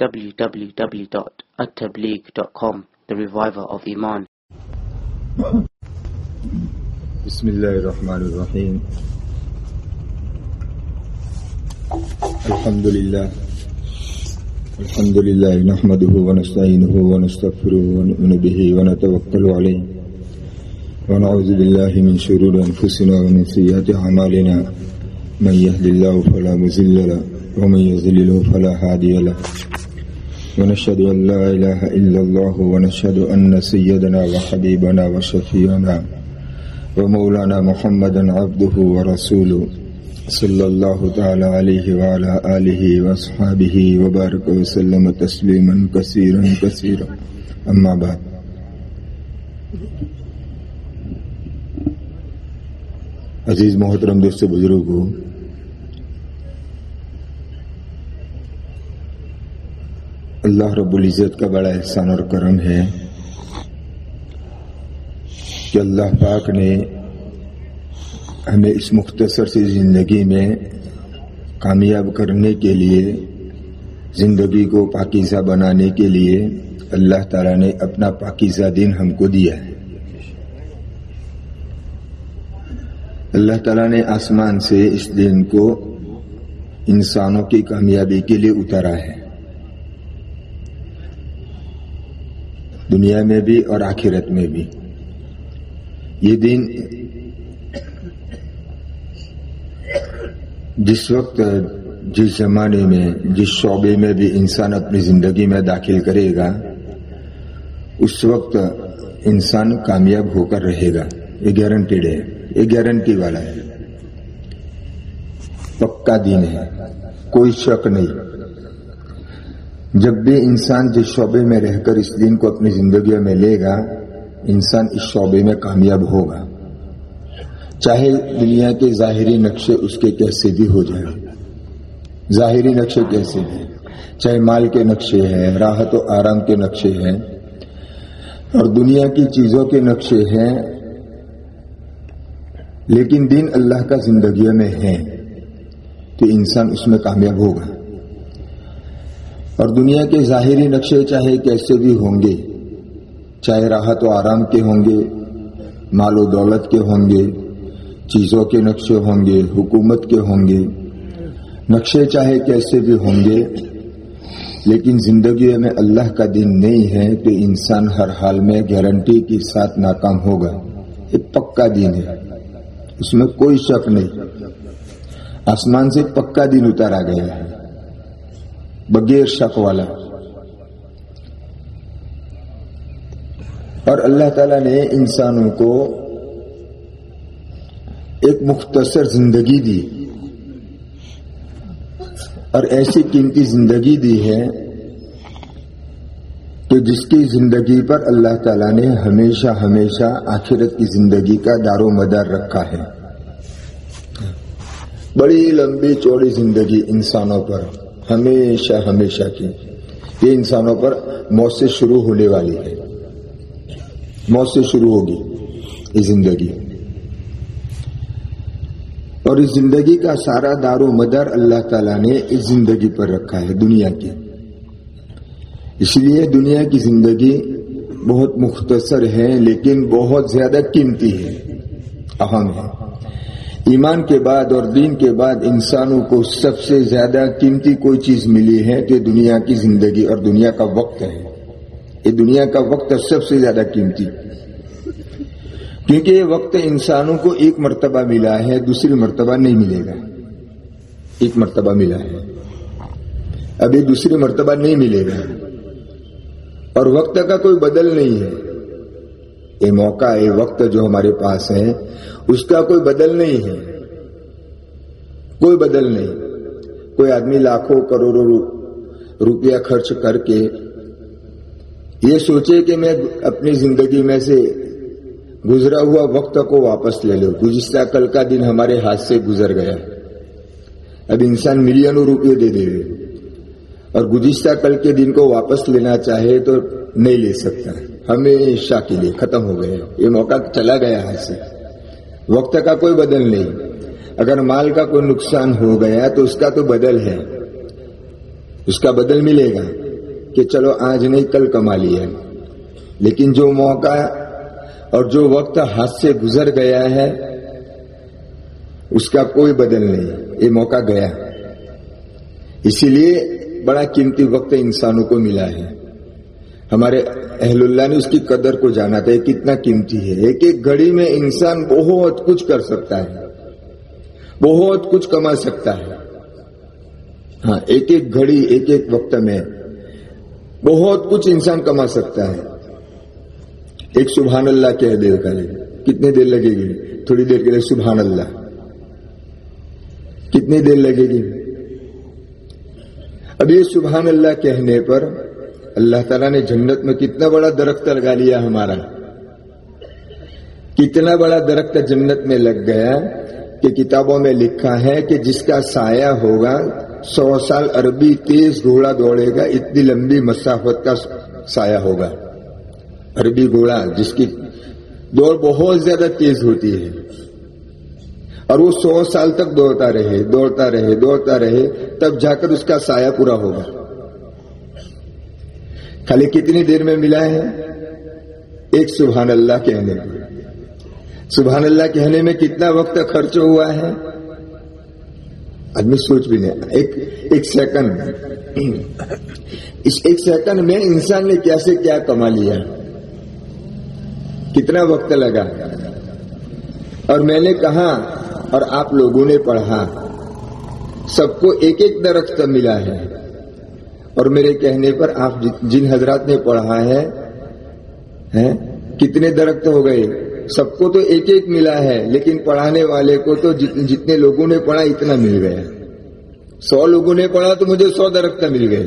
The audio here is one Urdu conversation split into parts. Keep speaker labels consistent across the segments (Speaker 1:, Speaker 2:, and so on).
Speaker 1: www.attableek.com The Reviver of Iman.
Speaker 2: بسم الله الرحمن الرحيم الحمد لله الحمد لله نحمده ونستعينه ونستغفره ونؤمن به ونتوكل عليه ونعوذ بالله من شرور أنفسنا ومن سيئات أعمالنا من يهد الله فلا مزل له ومن يذلله فلا هادي له ونشهد أن لا إله إلا الله ونشهد أن سيدنا وحبيبنا وشفيعنا ومولانا محمدا عبده ورسوله صلى الله تعالى عليه وعلى آله وأصحابه وبارك وسلم تسليما كثيرا كثيرا. أما بعد. عزیز محترم دوست بزرگوں اللہ رب العزت کا بڑا احسان اور کرم ہے کہ اللہ پاک نے ہمیں اس مختصر سی زندگی میں کامیاب کرنے کے لیے، زندگی کو پاکیزہ بنانے کے لیے اللہ تعالیٰ نے اپنا پاکیزہ دن ہم کو دیا ہے۔ اللہ تعالیٰ نے آسمان سے اس دن کو انسانوں کی کامیابی کے لیے اتارا ہے۔ دنیا میں بھی اور آخرت میں بھی۔ یہ دن جس وقت، جس زمانے میں، جس شعبے میں بھی انسان اپنی زندگی میں داخل کرے گا، اس وقت انسان کامیاب ہو کر رہے گا۔ یہ گارنٹیڈ ہے۔ یہ گارنٹی والا ہے۔ پکا دن ہے۔ کوئی شک نہیں۔ جب بھی انسان جس شعبے میں رہ کر اس دن کو اپنی زندگی میں لے گا، انسان اس شعبے میں کامیاب ہوگا۔ چاہے دنیا کے ظاہری نقشے اس کے کیسے بھی ہو جائیں۔ ظاہری نقشے کیسے بھی چاہے مال کے نقشے ہیں، راحت و آرام کے نقشے ہیں، اور دنیا کی چیزوں کے نقشے ہیں، لیکن دن اللہ کا زندگیوں میں ہے، تو انسان اس میں کامیاب ہوگا۔ اور دنیا کے ظاہری نقشے چاہے کیسے بھی ہوں گے، چاہے راحت و آرام کے ہوں گے، مال و دولت کے ہوں گے، چیزوں کے نقشے ہوں گے، حکومت کے ہوں گے، نقشے چاہے کیسے بھی ہوں گے، لیکن زندگی میں اللہ کا دن نہیں ہے کہ انسان ہر حال میں گارنٹی کے ساتھ ناکام ہوگا۔ یہ پکا دن ہے۔ اس میں کوئی شک نہیں۔ آسمان سے پکا دن اتارا گیا ہے۔ بغیر شک والا۔ اور اللہ تعالی نے انسانوں کو ایک مختصر زندگی دی۔ اور ایسی قیمتی زندگی دی ہے کہ جس کی زندگی پر اللہ تعالیٰ نے ہمیشہ ہمیشہ آخرت کی زندگی کا دار و مدار رکھا ہے۔ بڑی لمبی چوڑی زندگی انسانوں پر۔ ہمیشہ ہمیشہ کی۔ یہ انسانوں پر موت سے شروع ہونے والی ہے۔ موت سے شروع ہوگی یہ زندگی۔ اور اس زندگی کا سارا دار و مدر اللہ تعالیٰ نے اس زندگی پر رکھا ہے، دنیا کی۔ اس لیے دنیا کی زندگی بہت مختصر ہے، لیکن بہت زیادہ قیمتی ہے، اہم ہے۔ ایمان کے بعد اور دین کے بعد انسانوں کو سب سے زیادہ قیمتی کوئی چیز ملی ہے تو دنیا کی زندگی اور دنیا کا وقت ہے۔ یہ دنیا کا وقت سب سے زیادہ قیمتی۔ کیونکہ یہ وقت انسانوں کو ایک مرتبہ ملا ہے، دوسری مرتبہ نہیں ملے گا۔ ایک مرتبہ ملا ہے۔ ابھی دوسری مرتبہ نہیں ملے گا۔ اور وقت کا کوئی بدل نہیں ہے۔ یہ موقع، یہ وقت جو ہمارے پاس ہے اس کا کوئی بدل نہیں ہے۔ کوئی بدل نہیں۔ کوئی آدمی لاکھوں کروڑوں روپیہ خرچ کر کے یہ سوچے کہ میں اپنی زندگی میں سے گزرا ہوا وقت کو واپس لے لو۔ گزشتہ کل کا دن ہمارے ہاتھ سے گزر گیا۔ اب انسان ملینوں روپے دے دے۔ اور گزشتہ کل کے دن کو واپس لینا چاہے تو نہیں لے سکتا۔ ہمیشہ کے لیے ختم ہو گیا یہ موقع چلا گیا ہاتھ سے۔ وقت کا کوئی بدل نہیں۔ اگر مال کا کوئی نقصان ہو گیا تو اس کا تو بدل ہے۔ اس کا بدل ملے گا کہ چلو آج نہیں کل کما لیا۔ لیکن جو موقع اور جو وقت ہاتھ سے گزر گیا ہے، اس کا کوئی بدل نہیں۔ یہ موقع گیا۔ اسی لیے بڑا قیمتی وقت انسانوں کو ملا ہے۔ ہمارے اہل اللہ نے اس کی قدر کو جانا تھا کتنا قیمتی ہے۔ ایک ایک گھڑی میں انسان بہت کچھ کر سکتا ہے، بہت کچھ کما سکتا ہے۔ ہاں ایک ایک گھڑی ایک ایک وقت میں بہت کچھ انسان کما سکتا ہے۔ ایک سبحان اللہ کہہ دیر کرے کتنی دیر لگے گی؟ تھوڑی دیر کے لیے سبحان اللہ۔ کتنی دیر لگے گی؟ اب یہ سبحان اللہ کہنے پر اللہ تعالیٰ نے جنت میں کتنا بڑا درخت لگا لیا ہمارا۔ کتنا بڑا درخت جنت میں لگ گیا کہ کتابوں میں لکھا ہے کہ جس کا سایہ ہوگا، سو سال عربی تیز گھوڑا دوڑے گا، اتنی لمبی مسافت کا سایہ ہوگا۔ عربی گھوڑا جس کی دوڑ بہت زیادہ تیز ہوتی ہے۔ اور وہ سو سال تک دوڑتا رہے دوڑتا رہے دوڑتا رہے، تب جا کر اس کا سایہ پورا ہوگا۔ خالی کتنی دیر میں ملا ہے؟ ایک سبحان اللہ کہنے میں۔ سبحان اللہ کہنے میں کتنا وقت خرچ ہوا ہے؟ آدمی سوچ بھی نہیں۔ ایک ایک سیکنڈ اس ایک سیکنڈ میں انسان نے کیا سے کیا کما لیا؟ کتنا وقت لگا؟ اور میں نے کہا اور آپ لوگوں نے پڑھا۔ سب کو ایک ایک درخت ملا ہے۔ اور میرے کہنے پر آپ جن حضرات نے پڑھا ہے کتنے درخت ہو گئے۔ سب کو تو ایک ایک ملا ہے، لیکن پڑھانے والے کو تو جتنے لوگوں نے پڑھا اتنا مل گیا۔ سو لوگوں نے پڑھا تو مجھے سو درخت مل گئے۔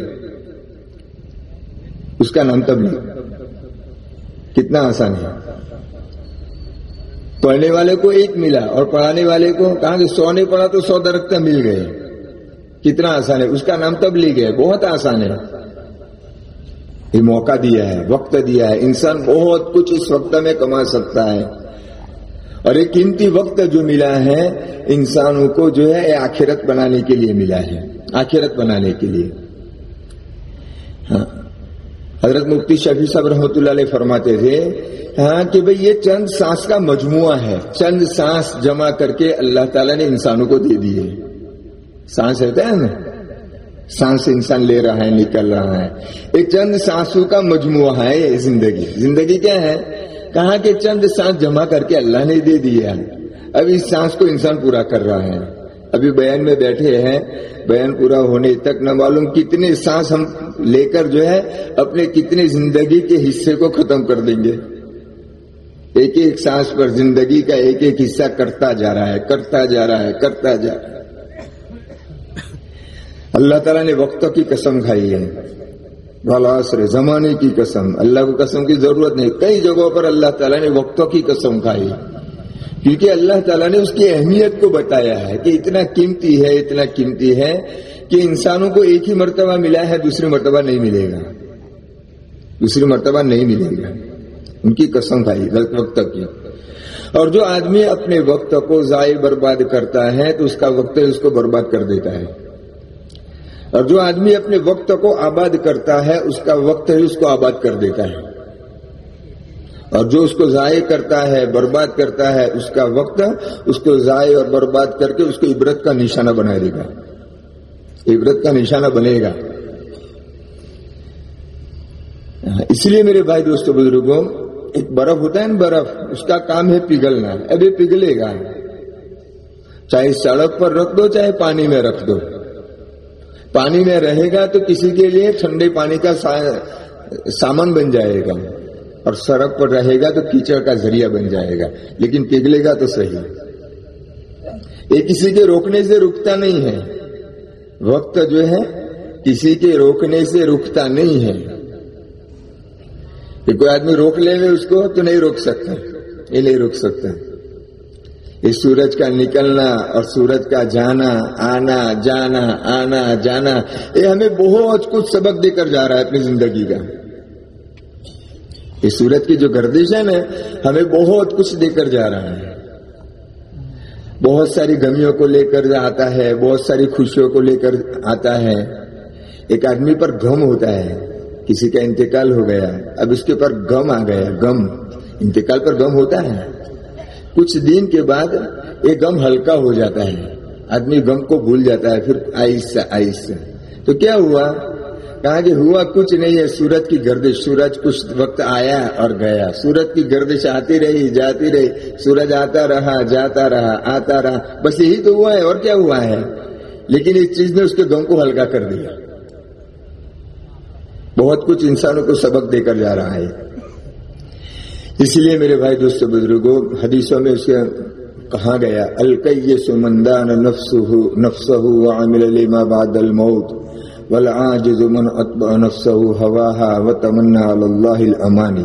Speaker 2: اس کا نام تبلیغ۔ کتنا آسان ہے۔ پڑھنے والے کو ایک ملا اور پڑھانے والے کو کہاں کہ سو نے پڑھا تو سو درخت مل گئے۔ کتنا آسان ہے۔ اس کا نام تبلیغ ہے، بہت آسان ہے۔ یہ موقع دیا ہے، وقت دیا ہے۔ انسان بہت کچھ اس وقت میں کما سکتا ہے۔ اور ایک قیمتی وقت جو ملا ہے، انسانوں کو جو ہے آخرت بنانے کے لیے ملا ہے۔ آخرت بنانے کے لیے۔ ہاں۔ حضرت مفتی شفیع صاحب رحمۃ اللہ علیہ فرماتے تھے ہاں کہ بھئی یہ چند سانس کا مجموعہ ہے۔ چند سانس جمع کر کے اللہ تعالیٰ نے انسانوں کو دے دیے۔ سانس رہتا ہے نا سانس انسان لے رہا ہے، نکل رہا ہے۔ ایک چند سانسوں کا مجموعہ ہے یہ زندگی۔ زندگی کیا ہے؟ کہاں کہ چند سانس جمع کر کے اللہ نے دے دیا اب اس سانس کو انسان پورا کر رہا ہے۔ ابھی بیان میں بیٹھے ہیں۔ بیان پورا ہونے تک نہ معلوم کتنے سانس ہم لے کر جو ہے اپنے کتنے زندگی کے حصے کو ختم کر دیں گے۔ ایک ایک سانس پر زندگی کا ایک ایک حصہ کرتا جا رہا ہے، کرتا جا رہا ہے، کرتا جا رہا ہے۔ اللہ تعالیٰ نے وقتوں کی قسم کھائی ہے۔ بالآسر زمانے کی قسم۔ اللہ کو قسم کی ضرورت نہیں۔ کئی جگہوں پر اللہ تعالیٰ نے وقتوں کی قسم کھائی۔ کیونکہ اللہ تعالیٰ نے اس کی اہمیت کو بتایا ہے کہ اتنا قیمتی ہے، اتنا قیمتی ہے کہ انسانوں کو ایک ہی مرتبہ ملا ہے، دوسری مرتبہ نہیں ملے گا۔ دوسری مرتبہ نہیں ملے گا۔ ان کی قسم کھائی غلط وقت کی۔ اور جو آدمی اپنے وقت کو ضائع برباد کرتا ہے تو اس کا وقت اس کو برباد کر دیتا ہے۔ اور جو آدمی اپنے وقت کو آباد کرتا ہے، اس کا وقت ہی اس کو آباد کر دیتا ہے۔ اور جو اس کو ضائع کرتا ہے، برباد کرتا ہے، اس کا وقت اس کو ضائع اور برباد کر کے اس کو عبرت کا نشانہ بنا دے گا۔ عبرت کا نشانہ بنے گا۔ اس لیے میرے بھائی دوستوں بزرگوں، ایک برف ہوتا ہے نا برف، اس کا کام ہے پگھلنا۔ ابھی پگھلے گا۔ چاہے سڑک پر رکھ دو، چاہے پانی میں رکھ دو۔ پانی میں رہے گا تو کسی کے لیے ٹھنڈے پانی کا سامان بن جائے گا اور سڑک پر رہے گا تو کیچڑ کا ذریعہ بن جائے گا لیکن پگھلے گا تو صحیح۔ یہ کسی کے روکنے سے رکتا نہیں ہے۔ وقت جو ہے کسی کے روکنے سے رکتا نہیں ہے۔ کہ کوئی آدمی روک لے گا اس کو تو نہیں روک سکتا۔ یہ نہیں روک سکتا۔ اس سورج کا نکلنا اور سورج کا جانا، آنا جانا آنا، جانا۔ یہ ہمیں بہت کچھ سبق دے کر جا رہا ہے اپنی زندگی کا۔ اس سورج کی جو گردش ہے نا، ہمیں بہت کچھ دے کر جا رہا ہے۔ بہت ساری گمیوں کو لے کر آتا ہے، بہت ساری خوشیوں کو لے کر آتا ہے۔ ایک آدمی پر غم ہوتا ہے، کسی کا انتقال ہو گیا، اب اس کے اوپر غم آ گیا، غم۔ انتقال پر غم ہوتا ہے۔ کچھ دن کے بعد یہ غم ہلکا ہو جاتا ہے۔ آدمی غم کو بھول جاتا ہے، پھر آہستہ آہستہ تو کیا ہوا؟ کہا کہ ہوا کچھ نہیں ہے، سورج کی گردش، سورج کچھ وقت آیا اور گیا۔ سورج کی گردش آتی رہی، جاتی رہی۔ سورج آتا رہا، جاتا رہا، آتا رہا۔ بس یہی تو ہوا ہے، اور کیا ہوا ہے؟ لیکن اس چیز نے اس کے غم کو ہلکا کر دیا۔ بہت کچھ انسانوں کو سبق دے کر جا رہا ہے۔ اس لیے میرے بھائی دوست بزرگوں حدیثوں میں اس کے کہا گیا القی سمندان نفس نفس لما بعد الموت، والعاجز من اتبع نفسه هواها وتمنى على الله الامانی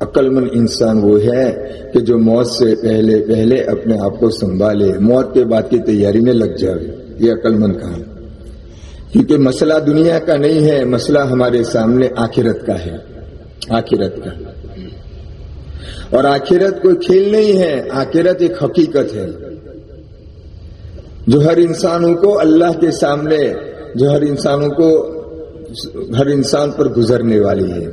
Speaker 2: عقل مند انسان وہ ہے کہ جو موت سے پہلے پہلے اپنے آپ کو سنبھالے، موت کے بعد کی تیاری میں لگ جائے۔ یہ عقل مند کہا۔ کیونکہ مسئلہ دنیا کا نہیں ہے، مسئلہ ہمارے سامنے آخرت کا ہے۔ آخرت کا۔ اور آخرت کوئی کھیل نہیں ہے، آخرت ایک حقیقت ہے۔ جو ہر انسانوں کو اللہ کے سامنے، جو ہر انسانوں کو ہر انسان پر گزرنے والی ہے۔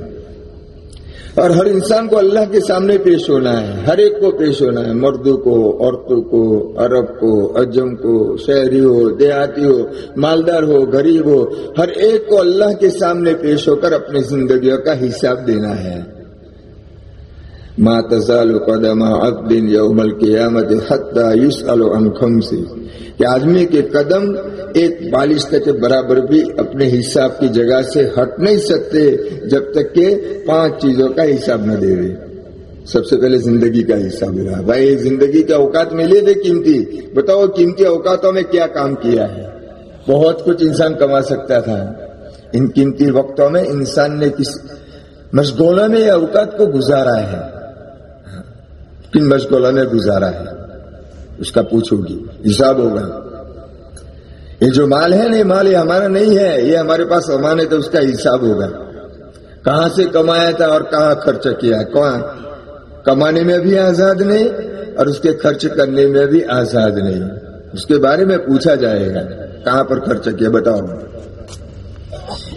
Speaker 2: اور ہر انسان کو اللہ کے سامنے پیش ہونا ہے، ہر ایک کو پیش ہونا ہے۔ مردوں کو، عورتوں کو، عرب کو اجم کو، شہری ہو، دیہاتی ہو، مالدار ہو، غریب ہو، ہر ایک کو اللہ کے سامنے پیش ہو کر اپنی زندگیوں کا حساب دینا ہے۔ ما تزال قدم عبد یوم القیامت حتی یسأل عن خمسی کہ آدمی کے قدم ایک بالشتہ کے برابر بھی اپنے حساب کی جگہ سے ہٹ نہیں سکتے جب تک کہ پانچ چیزوں کا حساب نہ دے رہے سب سے پہلے زندگی کا حساب رہا۔ بھائی زندگی کے اوقات ملے تھے قیمتی۔ بتاؤ قیمتی اوقاتوں میں کیا کام کیا ہے؟ بہت کچھ انسان کما سکتا تھا۔ ان قیمتی وقتوں میں انسان نے کس مشغولہ میں اوقات کو گزارا ہے؟ کن مشغولہ نے گزارا ہے۔ اس کا پوچھو گی۔ حساب ہوگا۔ یہ جو مال ہے نہیں مال یہ ہمارا نہیں ہے، یہ ہمارے پاس امان ہے تو اس کا حساب ہوگا۔ کہاں سے کمایا تھا اور کہاں خرچ کیا؟ کہاں کمانے میں بھی آزاد نہیں اور اس کے خرچ کرنے میں بھی آزاد نہیں۔ اس کے بارے میں پوچھا جائے گا۔ کہاں پر خرچ کیا؟ بتاؤ۔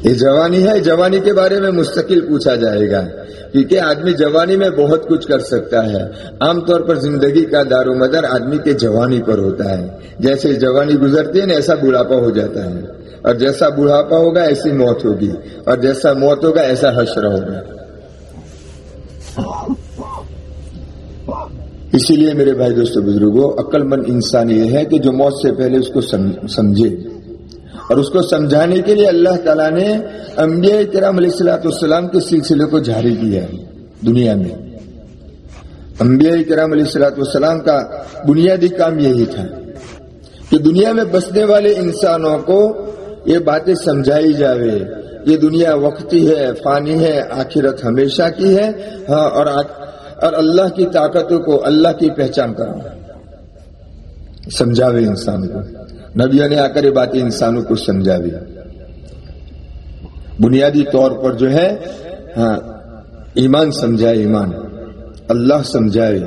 Speaker 2: یہ جوانی ہے، جوانی کے بارے میں مستقل پوچھا جائے گا کیونکہ آدمی جوانی میں بہت کچھ کر سکتا ہے؟ عام طور پر زندگی کا دار و مدر آدمی کے جوانی پر ہوتا ہے۔ جیسے جوانی گزرتی ہے نا، ایسا بڑھاپا ہو جاتا ہے۔ اور جیسا بڑھاپا ہوگا، ایسی موت ہوگی۔ اور جیسا موت ہوگا، ایسا حشر ہوگا۔ اسی لیے میرے بھائی دوستوں بزرگوں عقل مند انسان یہ ہے کہ جو موت سے پہلے اس کو سمجھے۔ اور اس کو سمجھانے کے لیے اللہ تعالیٰ نے انبیاء کرام علیہ السلاۃ السلام کے سلسلے کو جاری کیا ہے دنیا میں۔ انبیاء کرام علیہ السلاۃ والسلام کا بنیادی کام یہی تھا کہ دنیا میں بسنے والے انسانوں کو یہ باتیں سمجھائی جاوے۔ یہ دنیا وقتی ہے، فانی ہے، آخرت ہمیشہ کی ہے۔ ہاں اور اور اللہ کی طاقتوں کو اللہ کی پہچان کرا سمجھاوے انسان کو۔ نبیوں نے آ کر یہ باتیں انسانوں کو سمجھا بھی بنیادی طور پر جو ہے ہاں ایمان سمجھائے، ایمان۔ اللہ سمجھائے۔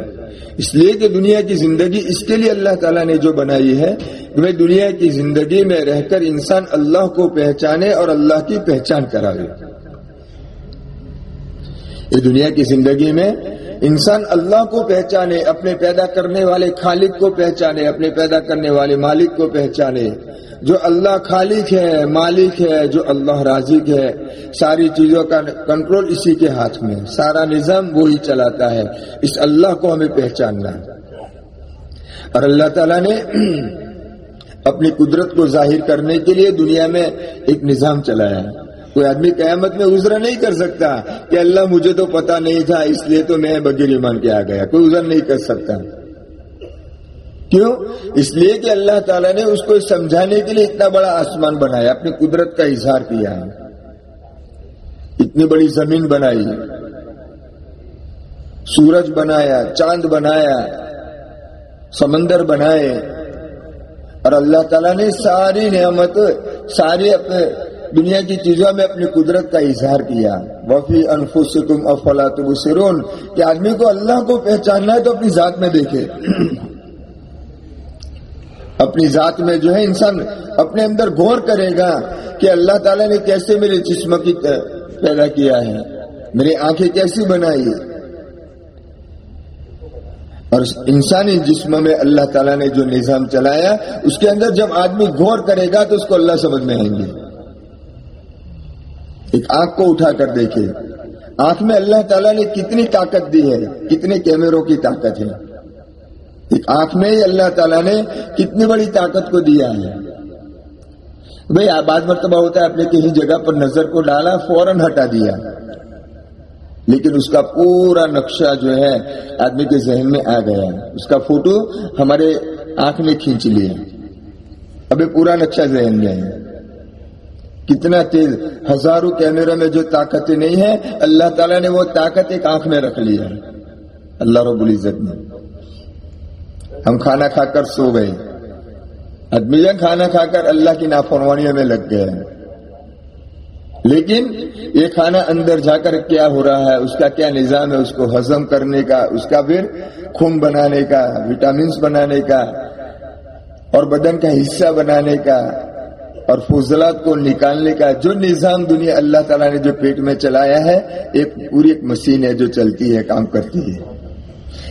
Speaker 2: اس لیے کہ دنیا کی زندگی اس کے لیے اللہ تعالیٰ نے جو بنائی ہے میں دنیا کی زندگی میں رہ کر انسان اللہ کو پہچانے اور اللہ کی پہچان کرائے یہ دنیا کی زندگی میں انسان اللہ کو پہچانے، اپنے پیدا کرنے والے خالق کو پہچانے، اپنے پیدا کرنے والے مالک کو پہچانے۔ جو اللہ خالق ہے، مالک ہے، جو اللہ رازق ہے، ساری چیزوں کا کنٹرول اسی کے ہاتھ میں۔ سارا نظام وہی چلاتا ہے۔ اس اللہ کو ہمیں پہچاننا اور اللہ تعالیٰ نے اپنی قدرت کو ظاہر کرنے کے لیے دنیا میں ایک نظام چلایا ہے۔ کوئی آدمی قیامت میں عذر نہیں کر سکتا کہ اللہ مجھے تو پتا نہیں تھا، اس لیے تو میں بغیر ایمان کے آ گیا۔ کوئی عذر نہیں کر سکتا۔ کیوں؟ اس لیے کہ اللہ تعالیٰ نے اس کو سمجھانے کے لیے اتنا بڑا آسمان بنایا، اپنی قدرت کا اظہار کیا۔ اتنی بڑی زمین بنائی، سورج بنایا، چاند بنایا، سمندر بنائے۔ اور اللہ تعالیٰ نے ساری نعمت، ساری اپنے دنیا کی چیزوں میں اپنی قدرت کا اظہار کیا۔ وفی انفسکم افلا تبصرون۔ کہ آدمی کو اللہ کو پہچاننا ہے تو اپنی ذات میں دیکھے۔ اپنی ذات میں جو ہے انسان اپنے اندر غور کرے گا کہ اللہ تعالیٰ نے کیسے میرے جسم کی پیدا کیا ہے۔ میری آنکھیں کیسی بنائی۔ اور انسانی جسم میں اللہ تعالیٰ نے جو نظام چلایا، اس کے اندر جب آدمی غور کرے گا تو اس کو اللہ سمجھ میں آئیں گے۔ ایک آنکھ کو اٹھا کر دیکھے آنکھ میں اللہ تعالیٰ نے کتنی طاقت دی ہے، کتنے کیمروں کی طاقت ہے۔ ایک آنکھ میں ہی اللہ تعالیٰ نے کتنی بڑی طاقت کو دیا ہے۔ بھائی بعض مرتبہ ہوتا ہے اپنے کسی جگہ پر نظر کو ڈالا، فوراً ہٹا دیا۔ لیکن اس کا پورا نقشہ جو ہے، آدمی کے ذہن میں آ گیا۔ اس کا فوٹو ہمارے آنکھ میں کھینچ لیا۔ ابھی پورا نقشہ ذہن میں ہے۔ کتنا تیز ہزاروں کیمرے میں جو طاقت نہیں ہے اللہ تعالیٰ نے وہ طاقت ایک آنکھ میں رکھ لیا اللہ رب العزت نے۔ ہم کھانا کھا کر سو گئے۔ آدمی کھانا کھا کر اللہ کی نافرمانیوں میں لگ گئے۔ لیکن یہ کھانا اندر جا کر کیا ہو رہا ہے؟ اس کا کیا نظام ہے؟ اس کو ہضم کرنے کا، اس کا پھر خون بنانے کا وٹامنس بنانے کا اور بدن کا حصہ بنانے کا۔ اور فضلات کو نکالنے کا جو نظام دنیا اللہ تعالیٰ نے جو پیٹ میں چلایا ہے، ایک پوری ایک مشین ہے جو چلتی ہے، کام کرتی ہے۔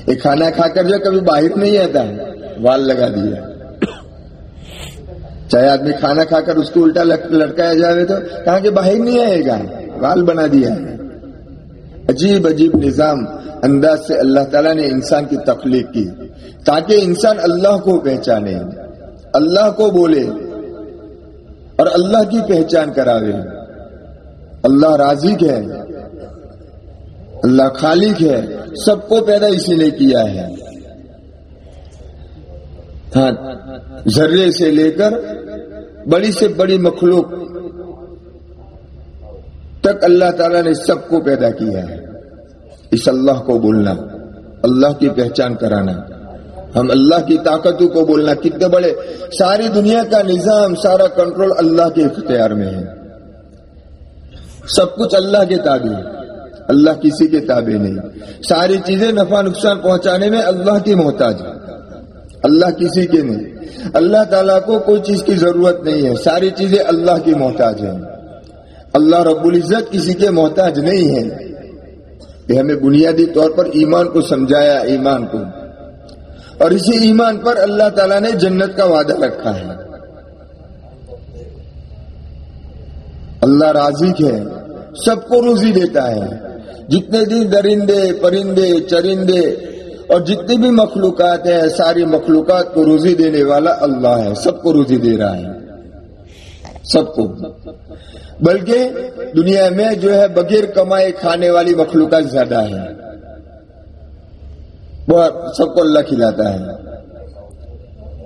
Speaker 2: ایک کھانا کھا کر جو کبھی باہر نہیں آتا ہے، وال لگا دیا۔ چاہے آدمی کھانا کھا کر اس کو الٹا لٹکایا جائے تو کہاں کہ باہر نہیں آئے گا؟ وال بنا دیا ہے۔ عجیب عجیب نظام انداز سے اللہ تعالیٰ نے انسان کی تخلیق کی، تاکہ انسان اللہ کو پہچانے، اللہ کو بولے۔ اور اللہ کی پہچان کراوے اللہ رازق ہے۔ اللہ خالق ہے۔ سب کو پیدا اسی نے کیا ہے۔ ہاں ذرے سے لے کر بڑی سے بڑی مخلوق تک اللہ تعالیٰ نے سب کو پیدا کیا ہے۔ اس اللہ کو بولنا، اللہ کی پہچان کرانا۔ ہم اللہ کی طاقتوں کو بولنا کتنے بڑے۔ ساری دنیا کا نظام، سارا کنٹرول اللہ کے اختیار میں ہے۔ سب کچھ اللہ کے تابع اللہ کسی کے تابع نہیں۔ ساری چیزیں نفع، نقصان پہنچانے میں اللہ کی محتاج اللہ کسی کے نہیں۔ اللہ تعالیٰ کو کوئی چیز کی ضرورت نہیں ہے۔ ساری چیزیں اللہ کی محتاج ہیں۔ اللہ رب العزت کسی کے محتاج نہیں ہے۔ یہ ہمیں بنیادی طور پر ایمان کو سمجھایا، ایمان کو۔ اور اسی ایمان پر اللہ تعالیٰ نے جنت کا وعدہ رکھا ہے۔ اللہ راضی ہے، سب کو روزی دیتا ہے۔ جتنے دن درندے، پرندے، چرندے اور جتنی بھی مخلوقات ہیں، ساری مخلوقات کو روزی دینے والا اللہ ہے۔ سب کو روزی دے رہا ہے۔ سب کو۔ بلکہ دنیا میں جو ہے، بغیر کمائے کھانے والی مخلوقات زیادہ ہے وہ سب کو اللہ کھلاتا ہے۔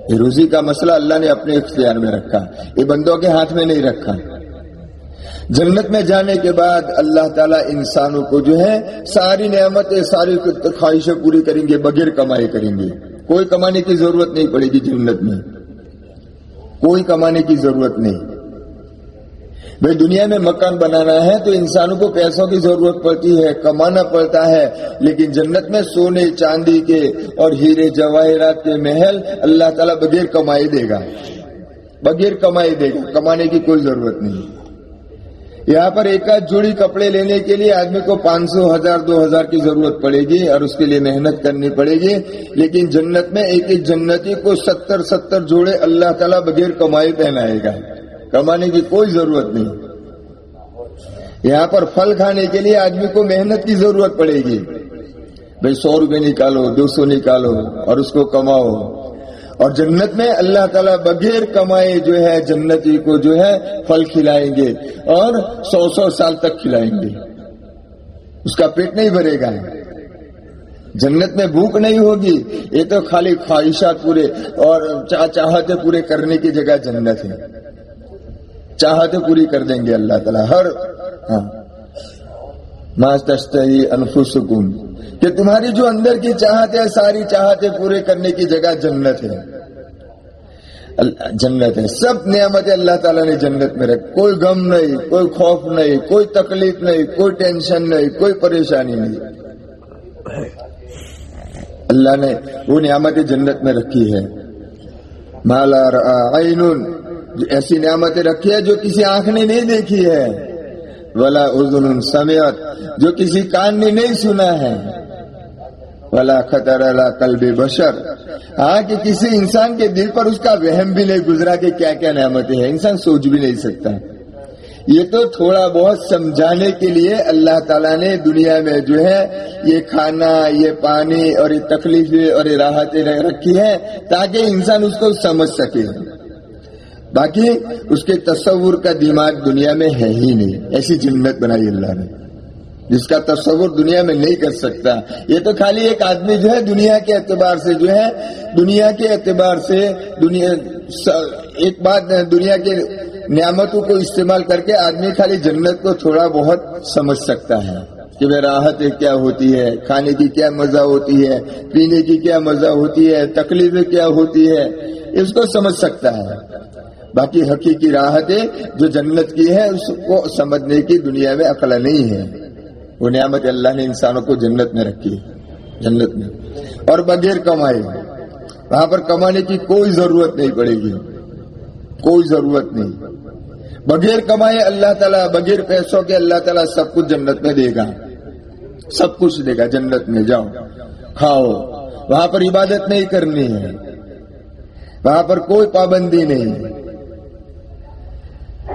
Speaker 2: یہ روزی کا مسئلہ اللہ نے اپنے اختیار میں رکھا۔ یہ بندوں کے ہاتھ میں نہیں رکھا۔ جنت میں جانے کے بعد اللہ تعالیٰ انسانوں کو جو ہے ساری نعمتیں، ساری خواہشیں پوری کریں گے، بغیر کمائی کریں گے۔ کوئی کمانے کی ضرورت نہیں پڑے گی جنت میں۔ کوئی کمانے کی ضرورت نہیں۔ بھائی دنیا میں مکان بنانا ہے تو انسانوں کو پیسوں کی ضرورت پڑتی ہے، کمانا پڑتا ہے، لیکن جنت میں سونے، چاندی کے اور ہیرے جواہرات کے محل اللہ تعالیٰ بغیر کمائی دے گا۔ بغیر کمائی دے گا۔ کمانے کی کوئی ضرورت نہیں۔ یہاں پر ایک آدھ جوڑی کپڑے لینے کے لیے آدمی کو پانچ سو، ہزار، دو ہزار کی ضرورت پڑے گی اور اس کے لیے محنت کرنی پڑے گی۔ لیکن جنت میں ایک ایک جنتی کو ستر ستر جوڑے اللہ تعالیٰ بغیر کمائی پہنائے گا۔ کمانے کی کوئی ضرورت نہیں۔ یہاں پر پھل کھانے کے لیے آدمی کو محنت کی ضرورت پڑے گی۔ بھائی سو روپے نکالو، دو سو نکالو اور اس کو کماؤ۔ اور جنت میں اللہ تعالیٰ بغیر کمائے جو ہے، جنتی کو جو ہے پھل کھلائیں گے اور سو سو سال تک کھلائیں گے۔ اس کا پیٹ نہیں بھرے گا۔ جنت میں بھوک نہیں ہوگی، یہ تو خالی خواہشات پورے اور چاہتے پورے کرنے کی جگہ جنت ہے۔ چاہتے پوری کر دیں گے اللہ تعالیٰ، ہر ہاں۔ انفسکم۔ کہ تمہاری جو اندر کی چاہت ہے ساری چاہتے پورے کرنے کی جگہ جنت ہے۔ جنت ہے۔ سب نعمت اللہ تعالیٰ نے جنت میں رکھ کوئی غم نہیں، کوئی خوف نہیں، کوئی تکلیف نہیں، کوئی ٹینشن نہیں، کوئی پریشانی نہیں۔ اللہ نے وہ نعمت جنت میں رکھی ہے مالا ایسی نعمتیں رکھی ہے جو کسی آنکھ نے نہیں دیکھی ہے۔ ولا ازن سمیت جو کسی کان نے نہیں سنا ہے۔ ولا خطر اللہ قلب بشر۔ ہاں کہ کسی انسان کے دل پر اس کا وہم بھی نہیں گزرا کہ کیا کیا نعمتیں ہیں۔ انسان سوچ بھی نہیں سکتا۔ یہ تو تھوڑا بہت سمجھانے کے لیے اللہ تعالیٰ نے دنیا میں جو ہے یہ کھانا، یہ پانی اور یہ تکلیفیں اور یہ راحتیں رکھی ہیں تاکہ انسان اس کو سمجھ سکے۔ باقی اس کے تصور کا دماغ دنیا میں ہے ہی نہیں۔ ایسی جنت بنائی اللہ نے۔ جس کا تصور دنیا میں نہیں کر سکتا۔ یہ تو خالی ایک آدمی جو ہے دنیا کے اعتبار سے جو ہے، دنیا کے اعتبار سے دنیا ایک بات دنیا کے نعمتوں کو استعمال کر کے آدمی خالی جنت کو تھوڑا بہت سمجھ سکتا ہے۔ کہ وہ راحت کیا ہوتی ہے، کھانے کی کیا مزہ ہوتی ہے، پینے کی کیا مزہ ہوتی ہے، تکلیفیں کیا ہوتی ہے، اس کو سمجھ سکتا ہے۔ باقی حقیقی راحتیں جو جنت کی ہے اس کو سمجھنے کی دنیا میں عقل نہیں ہے۔ وہ نعمت اللہ نے انسانوں کو جنت میں رکھی جنت میں۔ اور بغیر کمائے، وہاں پر کمانے کی کوئی ضرورت نہیں پڑے گی۔ کوئی ضرورت نہیں۔ بغیر کمائے اللہ تعالیٰ، بغیر پیسوں کے اللہ تعالیٰ سب کچھ جنت میں دے گا۔ سب کچھ دے گا، جنت میں جاؤ۔ کھاؤ۔ وہاں پر عبادت نہیں کرنی ہے۔ وہاں پر کوئی پابندی نہیں۔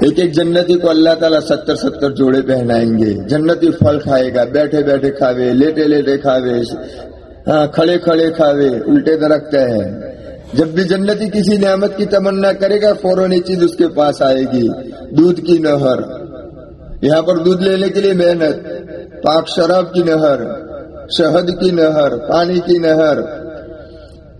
Speaker 2: ایک ایک جنتی کو اللہ تعالیٰ ستر ستر جوڑے پہنائیں گے۔ جنتی پھل کھائے گا، بیٹھے بیٹھے کھاوے، لیٹے لیٹے کھاوے ہاں کھڑے کھڑے کھاوے، الٹے درخت ہے جب بھی جنتی کسی نعمت کی تمنا کرے گا، فوراً چیز اس کے پاس آئے گی۔ دودھ کی نہر۔ یہاں پر دودھ لینے کے لیے محنت۔ پاک شراب کی نہر، شہد کی نہر، پانی کی نہر۔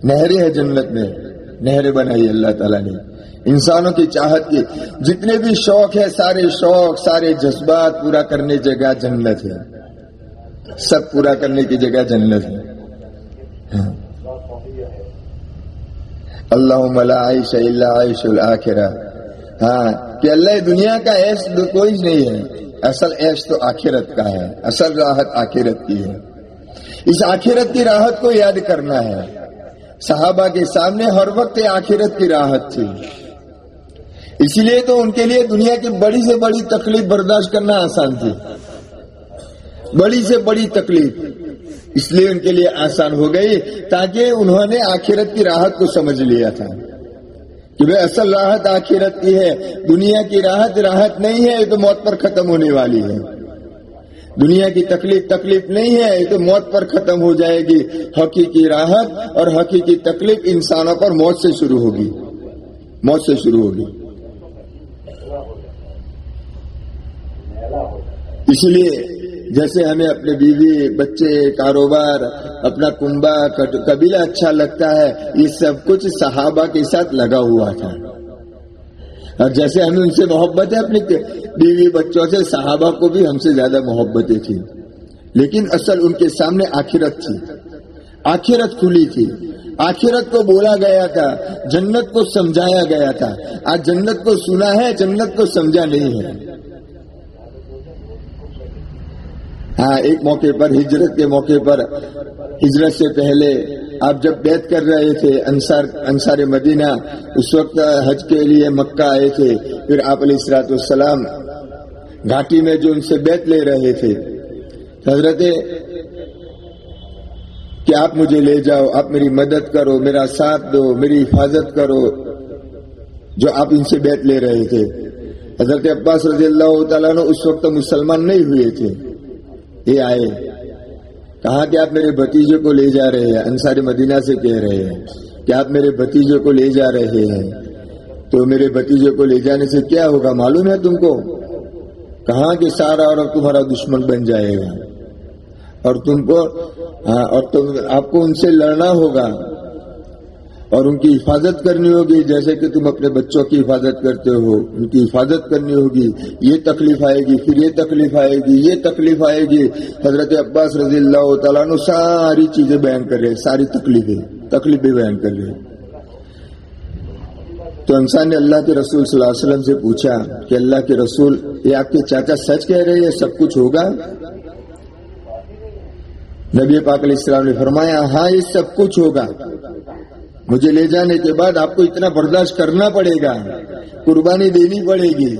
Speaker 2: نہریں ہے جنت میں۔ نہریں بنائی اللہ تعالیٰ نے۔ انسانوں کی چاہت کی۔ جتنے بھی شوق ہے سارے شوق، سارے جذبات پورا کرنے جگہ جنت ہے۔ سب پورا کرنے کی جگہ جنت ہے۔ ہاں۔ اللہ عائش اللہ عائش الآخرہ ہاں کہ اللہ دنیا کا ایش کوئی نہیں ہے۔ اصل ایش تو آخرت کا ہے۔ اصل راحت آخرت کی ہے۔ اس آخرت کی راحت کو یاد کرنا ہے۔ صحابہ کے سامنے ہر وقت آخرت کی راحت تھی۔ اسی لیے تو ان کے لیے دنیا کی بڑی سے بڑی تکلیف برداشت کرنا آسان تھی۔ بڑی سے بڑی تکلیف۔ اس لیے ان کے لیے آسان ہو گئی تاکہ انہوں نے آخرت کی راحت کو سمجھ لیا تھا۔ کہ بھائی اصل راحت آخرت کی ہے۔ دنیا کی راحت راحت نہیں ہے، یہ تو موت پر ختم ہونے والی ہے۔ دنیا کی تکلیف تکلیف نہیں ہے، یہ تو موت پر ختم ہو جائے گی۔ حقیقی راحت اور حقیقی تکلیف انسانوں پر موت سے شروع ہوگی۔ موت سے شروع ہوگی۔ اس لیے جیسے ہمیں اپنے بیوی بچے کاروبار، اپنا کنبا قبیلہ اچھا لگتا ہے، یہ سب کچھ صحابہ کے ساتھ لگا ہوا تھا۔ اور جیسے ہمیں ان سے محبت ہے، اپنی بیوی بچوں سے، صحابہ کو بھی ہم سے زیادہ محبتیں تھیں۔ لیکن اصل ان کے سامنے آخرت تھی۔ آخرت کھلی تھی۔ آخرت کو بولا گیا تھا، جنت کو سمجھایا گیا تھا۔ آج جنت کو سنا ہے، جنت کو سمجھا نہیں ہے۔ ہاں ایک موقع پر ہجرت کے موقع پر ہجرت سے پہلے آپ جب بیت کر رہے تھے، انصار انصار مدینہ، اس وقت حج کے لیے مکہ آئے تھے، پھر آپ علیہ السلاط والسلام گھاٹی میں جو ان سے بیت لے رہے تھے۔ حضرت، کہ آپ مجھے لے جاؤ، آپ میری مدد کرو، میرا ساتھ دو، میری حفاظت کرو، جو آپ ان سے بیت لے رہے تھے۔ حضرت عباس رضی اللہ تعالیٰ نے اس وقت مسلمان نہیں ہوئے تھے۔ یہ آئے، کہا کہ آپ میرے بھتیجے کو لے جا رہے ہیں انصاری مدینہ سے کہہ رہے ہیں کہ آپ میرے بھتیجے کو لے جا رہے ہیں۔ تو میرے بھتیجے کو لے جانے سے کیا ہوگا؟ معلوم ہے تم کو؟ کہاں کہ سارا اور تمہارا دشمن بن جائے گا۔ اور تم کو ہاں اور تم، آپ کو ان سے لڑنا ہوگا۔ اور ان کی حفاظت کرنی ہوگی، جیسے کہ تم اپنے بچوں کی حفاظت کرتے ہو، ان کی حفاظت کرنی ہوگی، یہ تکلیف آئے گی، پھر یہ تکلیف آئے گی، یہ تکلیف آئے گی۔ حضرت عباس رضی اللہ تعالیٰ نے ساری چیزیں بیان کر رہے، ساری تکلیفیں تکلیفیں بیان کر رہے۔ تو انسان نے اللہ کے رسول صلی اللہ علیہ وسلم سے پوچھا کہ اللہ کے رسول، یہ آپ کے چاچا سچ کہہ رہے ہیں سب کچھ ہوگا؟ نبی پاک علیہ السلام نے فرمایا ہاں یہ سب کچھ ہوگا۔ مجھے لے جانے کے بعد آپ کو اتنا برداشت کرنا پڑے گا، قربانی دینی پڑے گی۔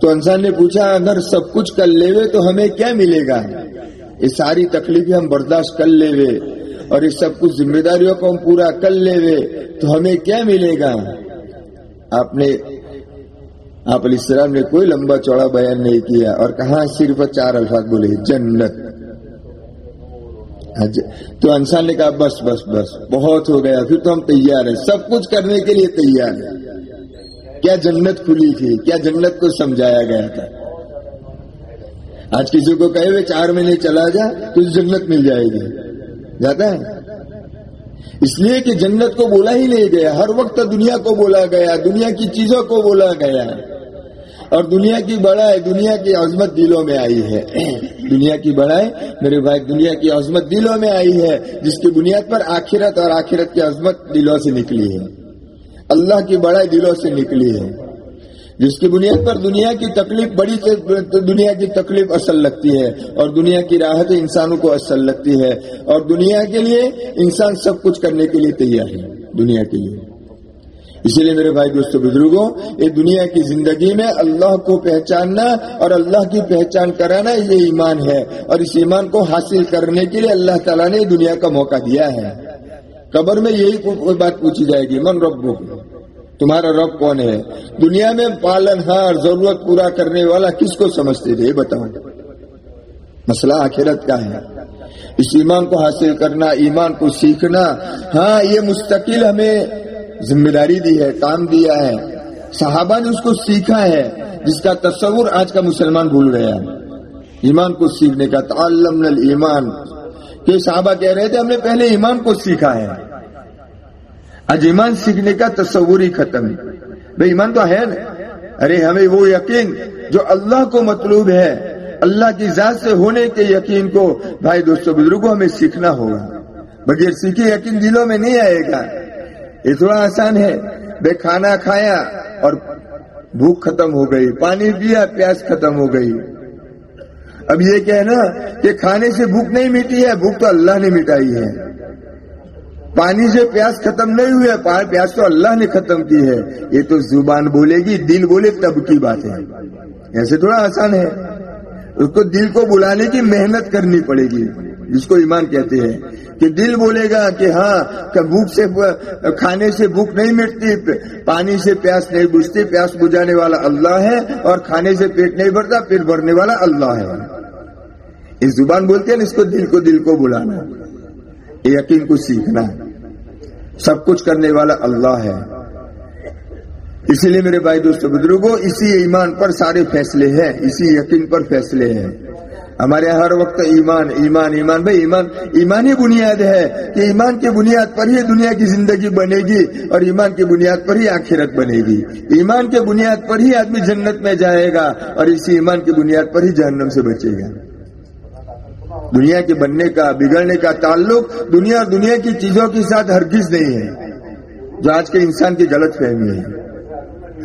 Speaker 2: تو انسان نے پوچھا، اگر سب کچھ کر لے وے تو ہمیں کیا ملے گا؟ یہ ساری تکلیفیں ہم برداشت کر لے وے اور یہ سب کچھ ذمہ داریوں کو ہم پورا کر لے وے تو ہمیں کیا ملے گا؟ آپ نے، آپ علیہ السلام نے کوئی لمبا چوڑا بیان نہیں کیا اور کہاں صرف چار الفاظ بولے جنت۔ تو انسان نے کہا، بس بس بس، بہت ہو گیا، پھر تو ہم تیار ہیں، سب کچھ کرنے کے لیے تیار ہیں۔ کیا جنت کھلی تھی؟ کیا جنت کو سمجھایا گیا تھا؟ آج کسی کو کہے ہوئے چار مہینے چلا جا تو جنت مل جائے گی. جاتا ہے؟ اس لیے کہ جنت کو بولا ہی نہیں گیا، ہر وقت دنیا کو بولا گیا، دنیا کی چیزوں کو بولا گیا۔ اور دنیا کی بڑائی دنیا کی عظمت دلوں میں آئی ہے۔ دنیا کی بڑائی، میرے بھائی، دنیا کی عظمت دلوں میں آئی ہے، جس کی بنیاد پر آخرت اور آخرت کی عظمت دلوں سے نکلی ہے۔ اللہ کی بڑائی دلوں سے نکلی ہے۔ جس کی بنیاد پر دنیا کی تکلیف بڑی دنیا کی تکلیف اصل لگتی ہے، اور دنیا کی راحت انسانوں کو اصل لگتی ہے۔ اور دنیا کے لیے انسان سب کچھ کرنے کے لیے تیار ہے۔ دنیا کے لیے۔ اسی لیے میرے بھائی دوستوں بزرگوں یہ دنیا کی زندگی میں اللہ کو پہچاننا اور اللہ کی پہچان کرانا یہ ایمان ہے اور اس ایمان کو حاصل کرنے کے لیے اللہ تعالیٰ نے دنیا کا موقع دیا ہے۔ قبر میں یہی بات پوچھی جائے گی، من رب تمہارا رب کون ہے؟ دنیا میں پالن ہار ضرورت پورا کرنے والا کس کو سمجھتے تھے؟ بتاؤ۔ مسئلہ آخرت کا ہے۔ اس ایمان کو حاصل کرنا، ایمان کو سیکھنا ہاں یہ مستقل ہمیں ذمہ داری دی ہے، کام دیا ہے۔ صحابہ نے اس کو سیکھا ہے، جس کا تصور آج کا مسلمان بھول رہا ہے۔ ایمان کو سیکھنے کا تعلم ایمان کہ صحابہ کہہ رہے تھے، ہم نے پہلے ایمان کو سیکھا ہے۔ آج ایمان سیکھنے کا تصور ہی ختم ہے۔ بھائی، ایمان تو ہے نا۔ ارے، ہمیں وہ یقین جو اللہ کو مطلوب ہے، اللہ کی ذات سے ہونے کے یقین کو، بھائی دوستو، بزرگوں، ہمیں سیکھنا ہوگا۔ بغیر سیکھے یقین دلوں میں نہیں آئے گا۔ یہ تھوڑا آسان ہے۔ بے کھانا کھایا اور بھوک ختم ہو گئی، پانی پیا، پیاس ختم ہو گئی۔ اب یہ کہنا کہ کھانے سے بھوک نہیں مٹی ہے، بھوک تو اللہ نے مٹائی ہے۔ پانی سے پیاس ختم نہیں ہوئی پیاس تو اللہ نے ختم کی ہے۔ یہ تو زبان بولے گی، دل بولے تب کی بات ہے۔ ایسے تھوڑا آسان ہے۔ اس کو دل کو بلانے کی محنت کرنی پڑے گی۔ جس کو ایمان کہتے ہیں کہ دل بولے گا کہ ہاں بھوک سے کھانے سے بھوک نہیں مٹتی، پانی سے پیاس نہیں بجھتی، پیاس بجھانے والا اللہ ہے اور کھانے سے پیٹ نہیں بھرتا، پیٹ بھرنے والا اللہ ہے۔ اس زبان بولتے ہیں اس کو دل کو دل کو بلانا، یقین کو سیکھنا۔ سب کچھ کرنے والا اللہ ہے۔ اسی لیے میرے بھائی دوستوں بزرگوں اسی ایمان پر سارے فیصلے ہیں، اسی یقین پر فیصلے ہیں۔ ہمارے ہر وقت ایمان ایمان ایمان۔ بھائی، ایمان ایمان ہی بنیاد ہے کہ ایمان کی بنیاد پر ہی دنیا کی زندگی بنے گی اور ایمان کی بنیاد پر ہی آخرت بنے گی۔ ایمان کے بنیاد پر ہی آدمی جنت میں جائے گا اور اسی ایمان کی بنیاد پر ہی جہنم سے بچے گا۔ دنیا کے بننے کا، بگڑنے کا تعلق دنیا اور دنیا کی چیزوں کے ساتھ ہرگز نہیں ہے، جو آج کے انسان کی غلط فہمی ہے۔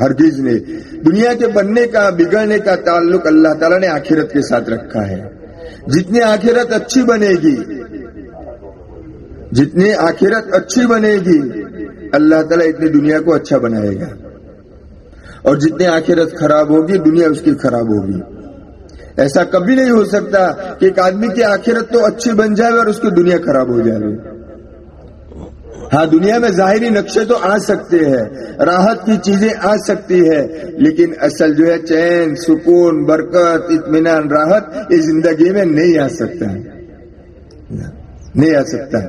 Speaker 2: ہرگز نہیں دنیا کے بننے کا، بگڑنے کا تعلق اللہ تعالیٰ نے آخرت کے ساتھ رکھا ہے۔ جتنی آخرت اچھی بنے گی جتنی آخرت اچھی بنے گی، اللہ تعالیٰ اتنی دنیا کو اچھا بنائے گا۔ اور جتنی آخرت خراب ہوگی، دنیا اس کی خراب ہوگی۔ ایسا کبھی نہیں ہو سکتا کہ ایک آدمی کی آخرت تو اچھی بن جائے اور اس کی دنیا خراب ہو جائے۔ ہاں دنیا میں ظاہری نقشے تو آ سکتے ہیں، راحت کی چیزیں آ سکتی ہے لیکن اصل جو ہے چین، سکون، برکت، اطمینان، راحت یہ زندگی میں نہیں آ سکتا نہیں آ سکتا۔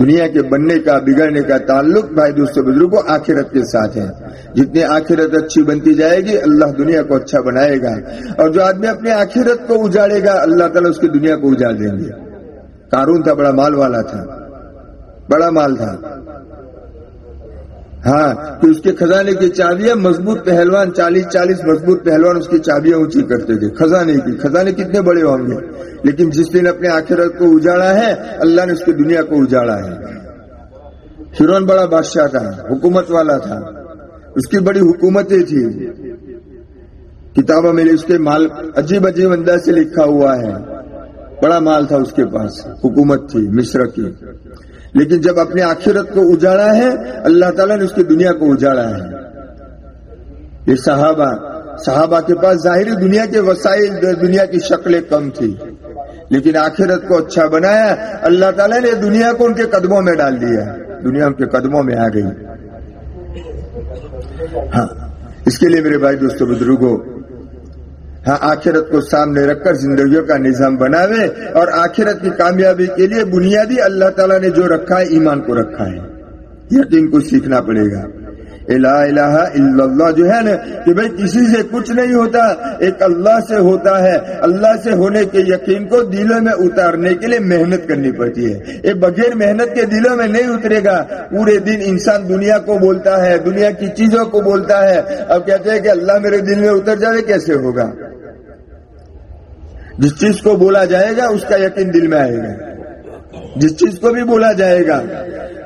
Speaker 2: دنیا کے بننے کا، بگڑنے کا تعلق بھائی دوستوں بزرگوں آخرت کے ساتھ ہے۔ جتنی آخرت اچھی بنتی جائے گی، اللہ دنیا کو اچھا بنائے گا۔ اور جو آدمی اپنے آخرت کو اجاڑے گا، اللہ تعالیٰ اس کی دنیا کو اجاڑ دیں گے۔ کارون تھا، بڑا مال والا تھا۔ بڑا مال تھا۔ ہاں تو اس کے خزانے کی چابیاں مضبوط پہلوان، چالیس چالیس مضبوط پہلوان اس کی چابیاں اونچی کرتے تھے۔ خزانے کی، خزانے کتنے بڑے ہوں گے۔ لیکن جس دن اپنے آخرت کو اجاڑا ہے، اللہ نے اس کی دنیا کو اجاڑا ہے۔ فرون بڑا بادشاہ تھا، حکومت والا تھا۔ اس کی بڑی حکومتیں تھی کتابوں میں اس کے مال عجیب عجیب انداز سے لکھا ہوا ہے۔ بڑا مال تھا اس کے پاس، حکومت تھی، مصر کی۔ لیکن جب اپنے آخرت کو اجاڑا ہے، اللہ تعالیٰ نے اس کی دنیا کو اجاڑا ہے۔ یہ صحابہ صحابہ کے پاس ظاہری دنیا کے وسائل، دنیا کی شکلیں کم تھی۔ لیکن آخرت کو اچھا بنایا، اللہ تعالیٰ نے دنیا کو ان کے قدموں میں ڈال دیا۔ دنیا ان کے قدموں میں آ گئی۔ ہاں اس کے لیے میرے بھائی دوستوں بزرگوں ہاں آخرت کو سامنے رکھ کر زندگیوں کا نظام بناوے اور آخرت کی کامیابی کے لیے بنیادی اللہ تعالیٰ نے جو رکھا ہے، ایمان کو رکھا ہے۔ یقین کو سیکھنا پڑے گا۔ الہ الہ الا اللہ جو ہے نا، کہ بھائی کسی سے کچھ نہیں ہوتا، ایک اللہ سے ہوتا ہے۔ اللہ سے ہونے کے یقین کو دلوں میں اتارنے کے لیے محنت کرنی پڑتی ہے۔ یہ بغیر محنت کے دلوں میں نہیں اترے گا۔ پورے دن انسان دنیا کو بولتا ہے، دنیا کی چیزوں کو بولتا ہے۔ اب کہتے ہیں کہ اللہ میرے دل میں اتر جائے کیسے ہوگا؟ جس چیز کو بولا جائے گا، اس کا یقین دل میں آئے گا۔ جس چیز کو بھی بولا جائے گا،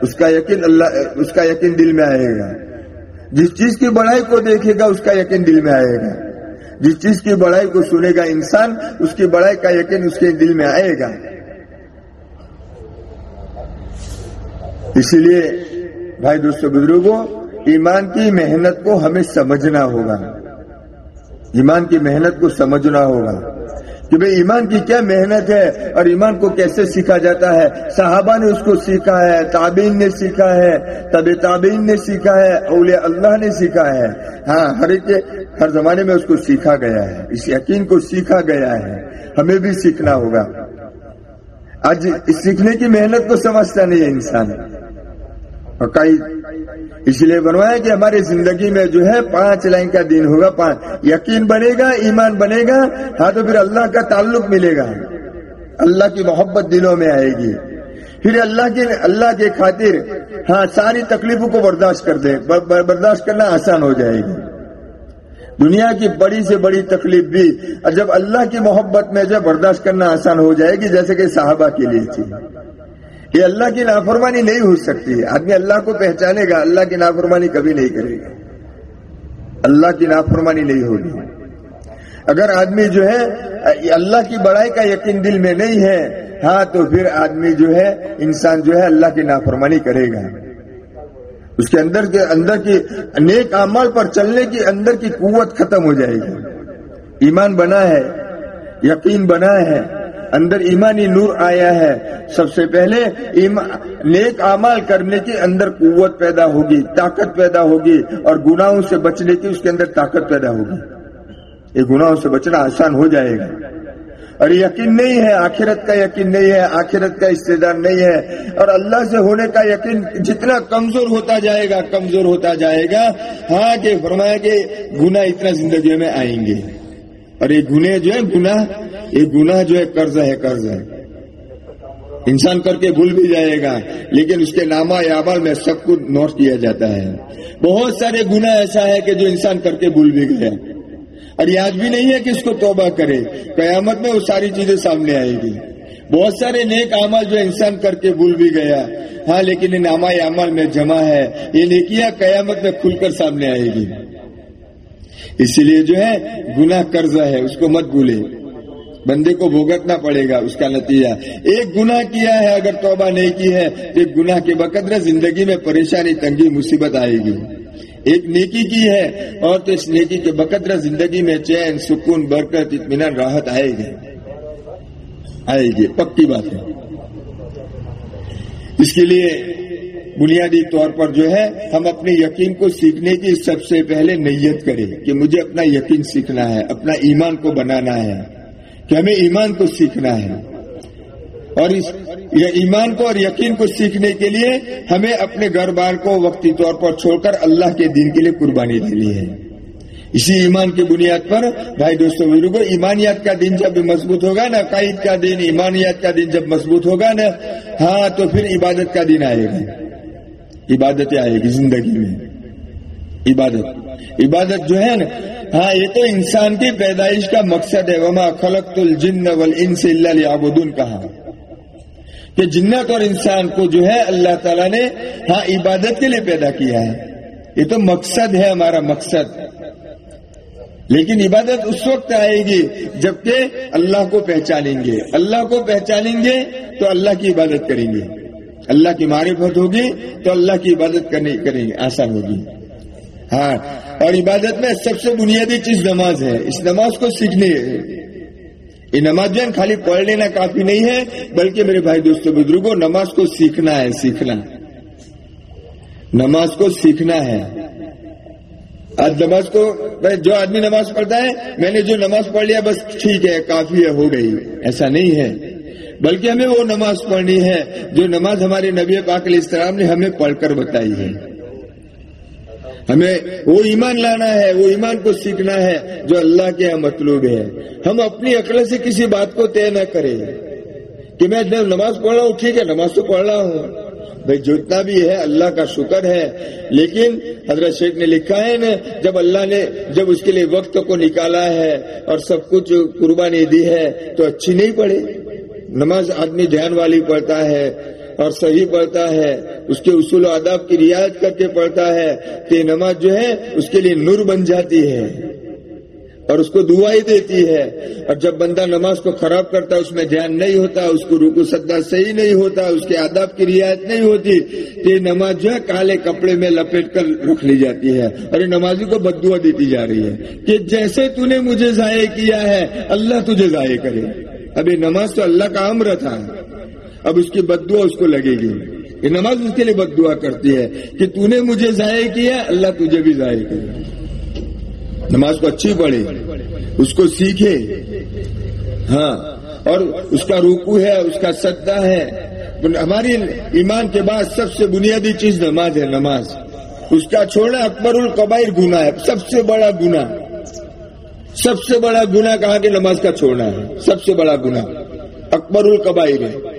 Speaker 2: اس کا یقین اللہ، اس کا یقین دل میں آئے گا۔ جس چیز کی بڑائی کو دیکھے گا، اس کا یقین دل میں آئے گا۔ جس چیز کی بڑائی کو سنے گا انسان، اس کی بڑائی کا یقین اس کے دل میں آئے گا۔ اسی لیے بھائی دوستوں بزرگوں ایمان کی محنت کو ہمیں سمجھنا ہوگا۔ ایمان کی محنت کو سمجھنا ہوگا۔ کہ بھئی ایمان کی کیا محنت ہے اور ایمان کو کیسے سیکھا جاتا ہے؟ صحابہ نے اس کو سیکھا ہے تابین نے سیکھا ہے، طب تابین نے سیکھا ہے، اولیاء اللہ نے سیکھا ہے۔ ہاں ہر ایک ہر زمانے میں اس کو سیکھا گیا ہے، اس یقین کو سیکھا گیا ہے۔ ہمیں بھی سیکھنا ہوگا۔ آج اس سیکھنے کی محنت کو سمجھتا نہیں ہے انسان۔ اور کئی اس لیے بنوایا کہ ہماری زندگی میں جو ہے پانچ لائن کا دن ہوگا، پانچ۔ یقین بنے گا، ایمان بنے گا ہاں تو پھر اللہ کا تعلق ملے گا۔ اللہ کی محبت دلوں میں آئے گی۔ پھر اللہ کے اللہ کے خاطر ہاں ساری تکلیفوں کو برداشت کر دے برداشت کرنا آسان ہو جائے گی۔ دنیا کی بڑی سے بڑی تکلیف بھی اور جب اللہ کی محبت میں جب برداشت کرنا آسان ہو جائے گی، جیسے کہ صحابہ کے لیے تھی۔ یہ اللہ کی نافرمانی نہیں ہو سکتی۔ ہے آدمی اللہ کو پہچانے گا، اللہ کی نافرمانی کبھی نہیں کرے گا۔ اللہ کی نافرمانی نہیں ہوگی۔ اگر آدمی جو ہے، اللہ کی بڑائی کا یقین دل میں نہیں ہے ہاں تو پھر آدمی جو ہے، انسان جو ہے، اللہ کی نافرمانی کرے گا۔ اس کے اندر کے، اندر کی نیک اعمال پر چلنے کی، اندر کی قوت ختم ہو جائے گی۔ ایمان بنا ہے، یقین بنا ہے اندر ایمانی نور آیا ہے۔ سب سے پہلے نیک اعمال کرنے کے اندر قوت پیدا ہوگی، طاقت پیدا ہوگی اور گناہوں سے بچنے کی اس کے اندر طاقت پیدا ہوگی۔ یہ گناہوں سے بچنا آسان ہو جائے گا۔ اور یقین نہیں ہے، آخرت کا یقین نہیں ہے، آخرت کا استدار نہیں ہے۔ اور اللہ سے ہونے کا یقین جتنا کمزور ہوتا جائے گا، کمزور ہوتا جائے گا۔ ہاں کہ فرمایا کہ گناہ اتنا زندگی میں آئیں گے۔ اور یہ گناہ جو ہے، گناہ یہ گناہ جو ہے قرض ہے قرض ہے۔ انسان کر کے بھول بھی جائے گا، لیکن اس کے نامہ عمل میں سب کچھ نوٹ کیا جاتا ہے۔ بہت سارے گناہ ایسا ہے کہ جو انسان کر کے بھول بھی گیا۔ اور یاد بھی نہیں ہے کہ اس کو توبہ کرے۔ قیامت میں وہ ساری چیزیں سامنے آئے گی۔ بہت سارے نیک عمل جو انسان کر کے بھول بھی گیا۔ ہاں لیکن یہ نامہ عمل میں جمع ہے۔ یہ نیکیاں قیامت میں کھل کر سامنے آئے گی۔ اسی لیے جو ہے، گناہ قرضہ ہے، اس کو مت بھولے۔ بندے کو بھوگتنا پڑے گا، اس کا نتیجہ۔ ایک گناہ کیا ہے اگر توبہ نہیں کی ہے، تو ایک گناہ کے بقدر زندگی میں پریشانی، تنگی، مصیبت آئے گی۔ ایک نیکی کی ہے، اور تو اس نیکی کے بقدر زندگی میں چین، سکون، برکت، اطمینان، راحت آئے گی۔ آئے گی، پکی بات ہے۔ اس کے لیے بنیادی طور پر جو ہے، ہم اپنے یقین کو سیکھنے کی سب سے پہلے نیت کریں کہ مجھے اپنا یقین سیکھنا ہے، اپنا ایمان کو بنانا ہے۔ کہ ہمیں ایمان کو سیکھنا ہے۔ اور اس ایمان کو اور یقین کو سیکھنے کے لیے ہمیں اپنے گھر بار کو وقتی طور پر چھوڑ کر اللہ کے دین کے لیے قربانی دینی ہے۔ اسی ایمان کی بنیاد پر بھائی دوستوں بزرگوں ایمانیات کا دن جب مضبوط ہوگا نا، قائد کا دن ایمانیات کا دن جب مضبوط ہوگا نا ہاں تو پھر عبادت کا دن آئے گا۔ عبادتیں آئے گی زندگی میں۔ عبادت۔ عبادت جو ہے نا ہاں یہ تو انسان کی پیدائش کا مقصد ہے۔ وما خلق الجن والانس الا ليعبدون کہا۔ کہ جنت اور انسان کو جو ہے اللہ تعالیٰ نے ہاں عبادت کے لیے پیدا کیا ہے۔ یہ تو مقصد ہے، ہمارا مقصد۔ لیکن عبادت اس وقت آئے گی جبکہ اللہ کو پہچانیں گے۔ اللہ کو پہچانیں گے تو اللہ کی عبادت کریں گے۔ اللہ کی معرفت ہوگی تو اللہ کی عبادت کریں گے، آسان ہوگی۔ ہاں اور عبادت میں سب سے بنیادی چیز نماز ہے۔ اس نماز کو سیکھنی ہے یہ نماز جو خالی پڑھ لینا کافی نہیں ہے، بلکہ میرے بھائی دوستوں بزرگوں نماز کو سیکھنا ہے، سیکھنا۔ نماز کو سیکھنا ہے۔ آج نماز کو جو آدمی نماز پڑھتا ہے، میں نے جو نماز پڑھ لیا، بس ٹھیک ہے، کافی ہے، ہو گئی۔ ایسا نہیں ہے۔ بلکہ ہمیں وہ نماز پڑھنی ہے، جو نماز ہمارے نبی پاک علیہ السلام نے ہمیں پڑھ کر بتائی ہے۔ ہمیں وہ ایمان لانا ہے، وہ ایمان کو سیکھنا ہے جو اللہ کے یہاں مطلوب ہے۔ ہم اپنی عقل سے کسی بات کو طے نہ کریں۔ کہ میں نماز پڑھ رہا ہوں، ٹھیک ہے، نماز تو پڑھ رہا ہوں۔ بھائی، جتنا بھی ہے، اللہ کا شکر ہے۔ لیکن حضرت شیخ نے لکھا ہے نا، جب اللہ نے جب اس کے لیے وقت کو نکالا ہے اور سب کچھ قربانی دی ہے، تو اچھی نہیں پڑے۔ نماز آدمی دھیان والی پڑھتا ہے اور صحیح پڑھتا ہے، اس کے اصول و آداب کی رعایت کر کے پڑھتا ہے، کہ نماز جو ہے، اس کے لیے نور بن جاتی ہے اور اس کو دعائی دیتی ہے۔ اور جب بندہ نماز کو خراب کرتا ہے اس میں دھیان نہیں ہوتا، اس کو روکو سدا صحیح نہیں ہوتا، اس کے آداب کی رعایت نہیں ہوتی، تو یہ نماز جو ہے، کالے کپڑے میں لپیٹ کر رکھ لی جاتی ہے۔ اور یہ نمازی کو بد دعا دیتی جا رہی ہے کہ جیسے تو نے مجھے ضائع کیا ہے، اللہ تجھے ضائع کرے۔ اب یہ نماز تو اللہ کا امر تھا۔ اب اس کی بد دعا اس کو لگے گی۔ یہ نماز اس کے لیے بد دعا کرتی ہے کہ تو نے مجھے ضائع کیا، اللہ تجھے بھی ضائع کرے نماز کو اچھی پڑھے اس کو سیکھے۔ ہاں اور اس کا روکو ہے، اس کا سدا ہے۔ ہماری ایمان کے بعد سب سے بنیادی چیز نماز ہے، نماز۔ اس کا چھوڑنا اکبر القبائر گنا ہے، سب سے بڑا گنا سب سے بڑا گنا کہاں کہ نماز کا چھوڑنا ہے؟ سب سے بڑا گنا اکبر القبائر ہے۔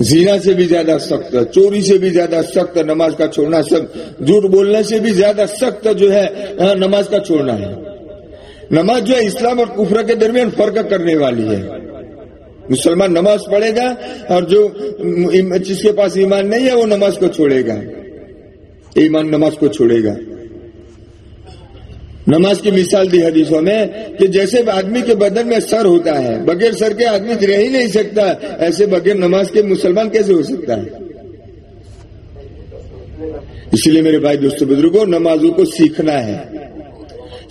Speaker 2: زینا سے بھی زیادہ سخت چوری سے بھی زیادہ سخت نماز کا چھوڑنا سب جھوٹ بولنے سے بھی زیادہ سخت جو ہے ہاں، نماز کا چھوڑنا ہے۔ نماز جو ہے، اسلام اور کفر کے درمیان فرق کرنے والی ہے۔ مسلمان نماز پڑھے گا اور جو جس کے پاس ایمان نہیں ہے، وہ نماز کو چھوڑے گا۔ ایمان نماز کو چھوڑے گا۔ نماز کی مثال دی حدیثوں میں کہ جیسے آدمی کے بدن میں سر ہوتا ہے، بغیر سر کے آدمی رہ ہی نہیں سکتا، ایسے بغیر نماز کے مسلمان کیسے ہو سکتا ہے؟ اسی لیے میرے بھائی دوستوں بزرگوں نمازوں کو سیکھنا ہے۔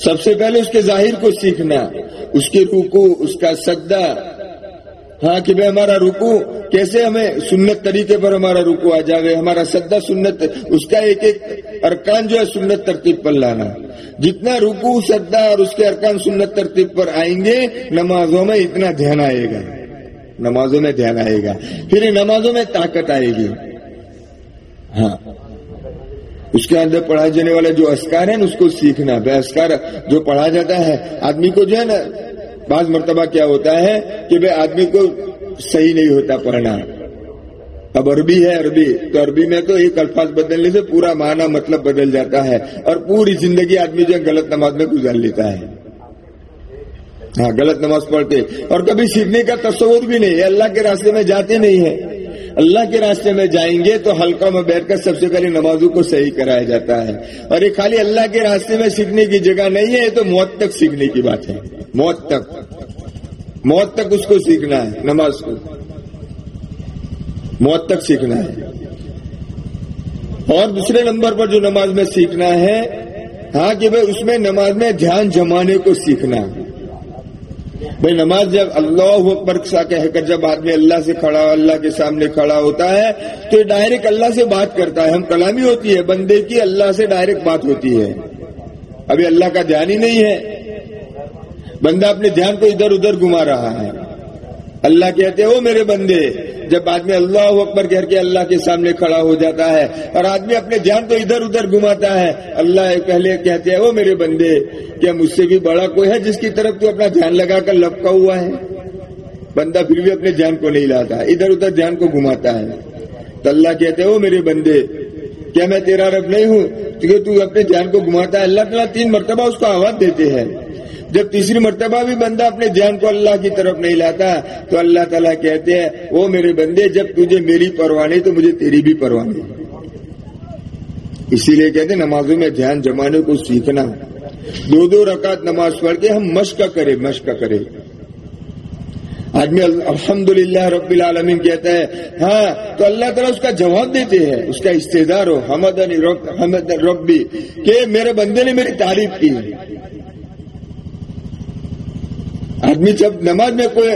Speaker 2: سب سے پہلے اس کے ظاہر کو سیکھنا، اس کے روکو اس کا سدا ہاں کہ بھائی ہمارا رکو کیسے ہمیں سنت طریقے پر ہمارا رکو آ جائے ہمارا سدا سنت، اس کا ایک ایک ارکان جو ہے سنت ترتیب پر لانا۔ جتنا رکو سدا اور اس کے ارکان سنت ترتیب پر آئیں گے، نمازوں میں اتنا دھیان آئے گا۔ نمازوں میں دھیان آئے گا۔ پھر نمازوں میں طاقت آئے گی۔ ہاں۔ اس کے اندر پڑھائے جانے والے جو اسکار ہیں، اس کو سیکھنا۔ بے اسکار جو پڑھا جاتا ہے، آدمی کو جو ہے نا بعض مرتبہ کیا ہوتا ہے کہ بھائی آدمی کو صحیح نہیں ہوتا پڑھنا۔ اب عربی ہے عربی، تو عربی میں تو ایک الفاظ بدلنے سے پورا معنی مطلب بدل جاتا ہے اور پوری زندگی آدمی جو غلط نماز میں گزار لیتا ہے۔ ہاں غلط نماز پڑھتے۔ اور کبھی سیکھنے کا تصور بھی نہیں اللہ کے راستے میں جاتے نہیں ہیں۔ اللہ کے راستے میں جائیں گے تو حلقہ میں بیٹھ کر سب سے پہلے نمازوں کو صحیح کرایا جاتا ہے۔ اور یہ خالی اللہ کے راستے میں سیکھنے کی جگہ نہیں ہے، یہ تو موت تک سیکھنے کی بات ہے۔ موت تک۔ موت تک اس کو سیکھنا ہے، نماز کو۔ موت تک سیکھنا ہے۔ اور دوسرے نمبر پر جو نماز میں سیکھنا ہے ہاں کہ بھائی اس میں نماز میں دھیان جمانے کو سیکھنا۔ ہے بھائی نماز جب اللہ اکبر سا کہہ کر جب آدمی اللہ سے کھڑا، اللہ کے سامنے کھڑا ہوتا ہے، تو ڈائریکٹ اللہ سے بات کرتا ہے۔ ہم کلامی ہوتی ہے، بندے کی اللہ سے ڈائریکٹ بات ہوتی ہے۔ ابھی اللہ کا دھیان ہی نہیں ہے۔ بندہ اپنے دھیان کو ادھر ادھر گما رہا ہے۔ اللہ کہتے ہیں وہ میرے بندے، جب آدمی اللہ اکبر کہہ کے اللہ کے سامنے کھڑا ہو جاتا ہے اور آدمی اپنے دھیان کو ادھر ادھر گھماتا ہے، اللہ پہلے کہتے ہیں وہ میرے بندے، کیا مجھ سے بھی بڑا کوئی ہے جس کی طرف تو اپنا دھیان لگا کر لپکا ہوا ہے؟ بندہ پھر بھی اپنے دھیان کو نہیں لاتا، ادھر ادھر دھیان کو گھماتا ہے۔ تو اللہ کہتے ہیں وہ میرے بندے، کیا میں تیرا رب نہیں ہوں؟ کیونکہ تو اپنے دھیان کو گھماتا ہے، اللہ تعالیٰ تین مرتبہ اس کو آواز دیتے ہیں۔ جب تیسری مرتبہ بھی بندہ اپنے دھیان کو اللہ کی طرف نہیں لاتا تو اللہ تعالیٰ کہتے ہیں، وہ میرے بندے، جب تجھے میری پرواہ نہیں تو مجھے تیری بھی پرواہ نہیں. اسی لیے کہتے ہیں، نمازوں میں دھیان جمانے کو سیکھنا۔ دو دو رکعت نماز پڑھ کے ہم مشق کرے مشق کرے۔ آدمی الحمد للہ رب العالمین کہتا ہے ہاں تو اللہ تعالیٰ اس کا جواب دیتے ہیں، اس کا استدار ہو۔ حمد حمد ربی، کہ میرے بندے نے میری تعریف کی۔ آدمی جب نماز میں کوئی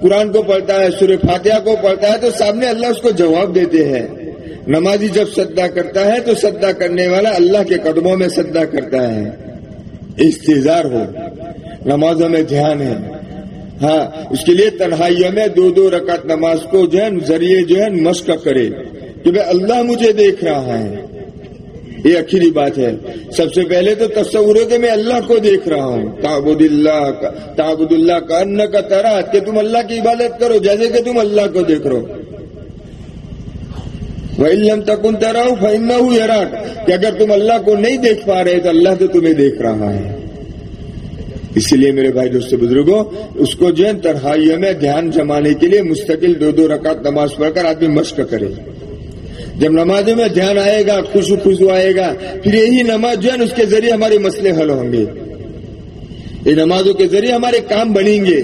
Speaker 2: قرآن کو پڑھتا ہے، سورہ فاتحہ کو پڑھتا ہے، تو سامنے اللہ اس کو جواب دیتے ہیں۔ نمازی جب سدا کرتا ہے، تو سدا کرنے والا اللہ کے قدموں میں سدا کرتا ہے۔ استظار ہو۔ نمازوں میں دھیان ہے۔ ہاں اس کے لیے تنہائیوں میں دو دو رکعت نماز کو جو ہے، ذریعے جو ہے مشق کرے۔ کہ بھائی اللہ مجھے دیکھ رہا ہے۔ یہ اخیری بات ہے۔ سب سے پہلے تو تصور ہو کہ میں اللہ کو دیکھ رہا ہوں۔ تابد اللہ کا تابد اللہ کا ان کا ترا کہ تم اللہ کی عبادت کرو جیسے کہ تم اللہ کو دیکھ رہو۔ وہ علم تک ان تیرا کہ اگر تم اللہ کو نہیں دیکھ پا رہے تو اللہ تو تمہیں دیکھ رہا ہے۔ اسی لیے میرے بھائی دوست بزرگوں، اس کو جو ہے تنہائیوں میں دھیان جمانے کے لیے مستقل دو دو رکعت نماز پڑھ کر آدمی مشق کرے۔ جب نمازوں میں دھیان آئے گا خوشو خوشو آئے گا، پھر یہی نماز جو ہے اس کے ذریعے ہمارے مسئلے حل ہوں گے۔ یہ نمازوں کے ذریعے ہمارے کام بنیں گے۔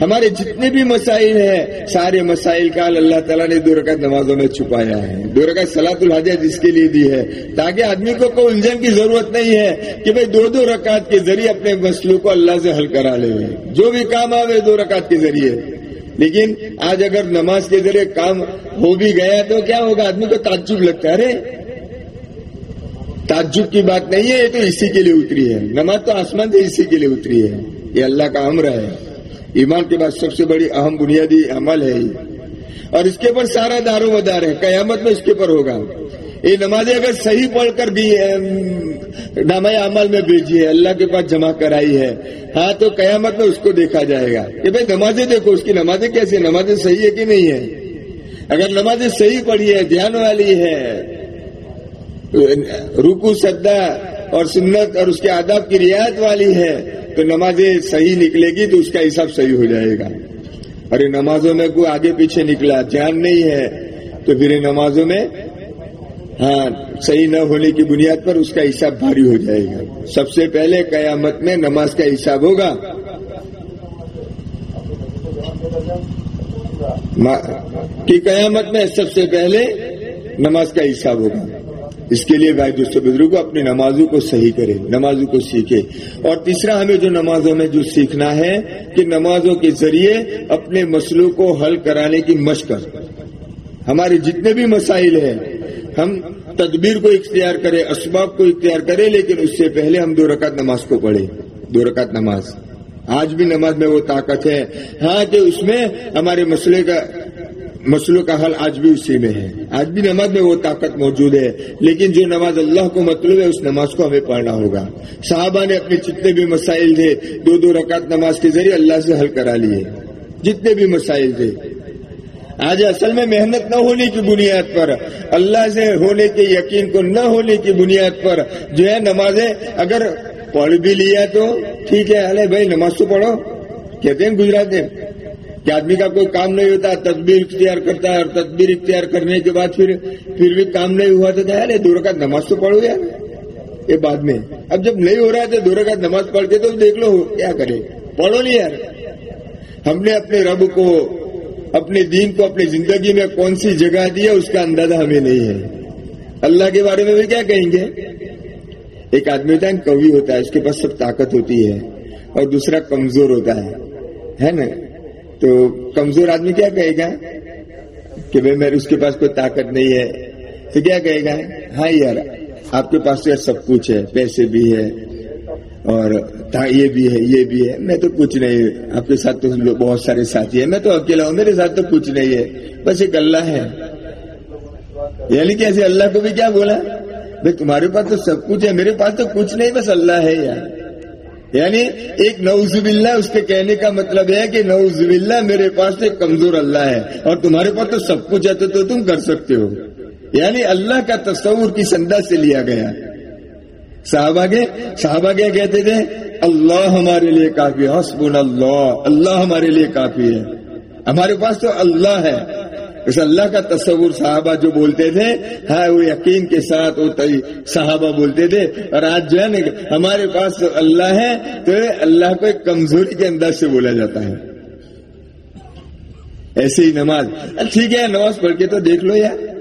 Speaker 2: ہمارے جتنے بھی مسائل ہیں، سارے مسائل کا اللہ تعالیٰ نے دو رکعت نمازوں میں چھپایا ہے۔ دو رکعت سلاط الحاجہ جس کے لیے دی ہے۔ تاکہ آدمی کو کوئی الجھن کی ضرورت نہیں ہے کہ بھائی دو دو رکعت کے ذریعے اپنے مسئلوں کو اللہ سے حل کرا لے۔ جو بھی کام آئے دو رکعت کے ذریعے۔ لیکن آج اگر نماز کے ذریعے کام ہو بھی گیا تو کیا ہوگا؟ آدمی کو تعجب لگتا ہے، ارے! تعجب کی بات نہیں ہے، یہ تو اسی کے لیے اتری ہے۔ نماز تو آسمان سے اسی کے لیے اتری ہے۔ یہ اللہ کا امر ہے۔ ایمان کے بعد سب سے بڑی اہم بنیادی عمل ہے اور اس کے اوپر سارا دار و مدار ہے۔ قیامت میں اس کے اوپر ہوگا۔ یہ نمازیں اگر صحیح پڑھ کر بھی نام عمل میں بھیجی ہے، اللہ کے پاس جمع کرائی ہے ہاں تو قیامت میں اس کو دیکھا جائے گا کہ بھائی نمازیں دیکھو، اس کی نمازیں کیسی نمازیں صحیح ہے کہ نہیں ہے اگر نمازیں صحیح پڑھی ہے دھیان والی ہے رکو سدا اور سنت اور اس کے آداب کی رعایت والی ہے، تو نمازیں صحیح نکلے گی تو اس کا حساب صحیح ہو جائے گا۔ اور ان نمازوں میں کوئی آگے پیچھے نکلا، دھیان نہیں ہے، تو پھر نمازوں میں ہاں، صحیح نہ ہونے کی بنیاد پر اس کا حساب بھاری ہو جائے گا۔ سب سے پہلے قیامت میں نماز کا حساب ہوگا۔ کہ قیامت میں سب سے پہلے نماز کا حساب ہوگا۔ اس کے لیے بھائی دوستوں بزرگوں اپنی نمازوں کو صحیح کرے نمازوں کو سیکھے اور تیسرا، ہمیں جو نمازوں میں جو سیکھنا ہے، کہ نمازوں کے ذریعے اپنے مسئلوں کو حل کرانے کی مشق۔ ہمارے جتنے بھی مسائل ہیں ہم تدبیر کو اختیار کرے اسباب کو اختیار کرے لیکن اس سے پہلے ہم دو رکعت نماز کو پڑھے دو رکعت نماز۔ آج بھی نماز میں وہ طاقت ہے۔ ہاں کہ اس میں ہمارے مسئلے کا، مسئلوں کا حل آج بھی اسی میں ہے۔ آج بھی نماز میں وہ طاقت موجود ہے۔ لیکن جو نماز اللہ کو مطلوب ہے، اس نماز کو ہمیں پڑھنا ہوگا۔ صحابہ نے اپنے جتنے بھی مسائل تھے، دو دو رکعت نماز کے ذریعے اللہ سے حل کرا لیے۔ جتنے بھی مسائل تھے آج اصل میں محنت نہ ہونے کی بنیاد پر، اللہ سے ہونے کے یقین کو نہ ہونے کی بنیاد پر جو ہے نمازیں اگر پڑھ بھی لیا تو ٹھیک ہے، ارے بھائی نماز تو پڑھو۔ کہتے ہیں گجرات میں کہ آدمی کا کوئی کام نہیں ہوتا، تدبیر اختیار کرتا ہے اور تدبیر اختیار کرنے کے بعد پھر پھر بھی کام نہیں ہوا تو ارے دور کا نماز تو پڑھو یار۔ یہ بعد میں۔ اب جب نہیں ہو رہا تو دور کا نماز پڑھ کے تو دیکھ لو، کیا کرے؟ پڑھو نہیں یار۔ ہم نے اپنے رب کو اپنے دین کو، اپنی زندگی میں کون سی جگہ دی ہے، اس کا اندازہ ہمیں نہیں ہے۔ اللہ کے بارے میں بھی کیا کہیں گے؟ ایک آدمی ہوتا ہے کوی ہوتا ہے، اس کے پاس سب طاقت ہوتی ہے اور دوسرا کمزور ہوتا ہے نا؟ تو کمزور آدمی کیا کہے گا؟ کہ بھائی میرے، اس کے پاس کوئی طاقت نہیں ہے۔ تو کیا کہے گا؟ ہاں یار، آپ کے پاس تو یار سب کچھ ہے، پیسے بھی ہے اور یہ بھی ہے، یہ بھی ہے۔ میں تو کچھ نہیں، آپ کے ساتھ تو بہت سارے ساتھی ہیں۔ میں تو اکیلا ہوں، میرے ساتھ تو کچھ نہیں ہے۔ بس ایک اللہ ہے۔ یعنی کیسے اللہ کو بھی کیا بولا؟ بھائی تمہارے پاس تو سب کچھ ہے، میرے پاس تو کچھ نہیں، بس اللہ ہے یار۔ یعنی ایک نوز باللہ، اس کے کہنے کا مطلب ہے کہ نوز باللہ، میرے پاس ایک کمزور اللہ ہے۔ اور تمہارے پاس تو سب کچھ ہے تو تم کر سکتے ہو۔ یعنی اللہ کا تصور کس انداز سے لیا گیا؟ صحابہ کے صحابہ کیا کہتے تھے؟ اللہ ہمارے لیے کافی حسب اللہ اللہ ہمارے لیے کافی ہے۔ ہمارے پاس تو اللہ ہے۔ اس اللہ کا تصور صحابہ جو بولتے تھے ہاں وہ یقین کے ساتھ وہ صحابہ بولتے تھے۔ اور آج جو ہے نا، ہمارے پاس تو اللہ ہے، تو اللہ کو ایک کمزوری کے انداز سے بولا جاتا ہے۔ ایسے ہی نماز۔ ٹھیک ہے، نماز پڑھ کے تو دیکھ لو یار۔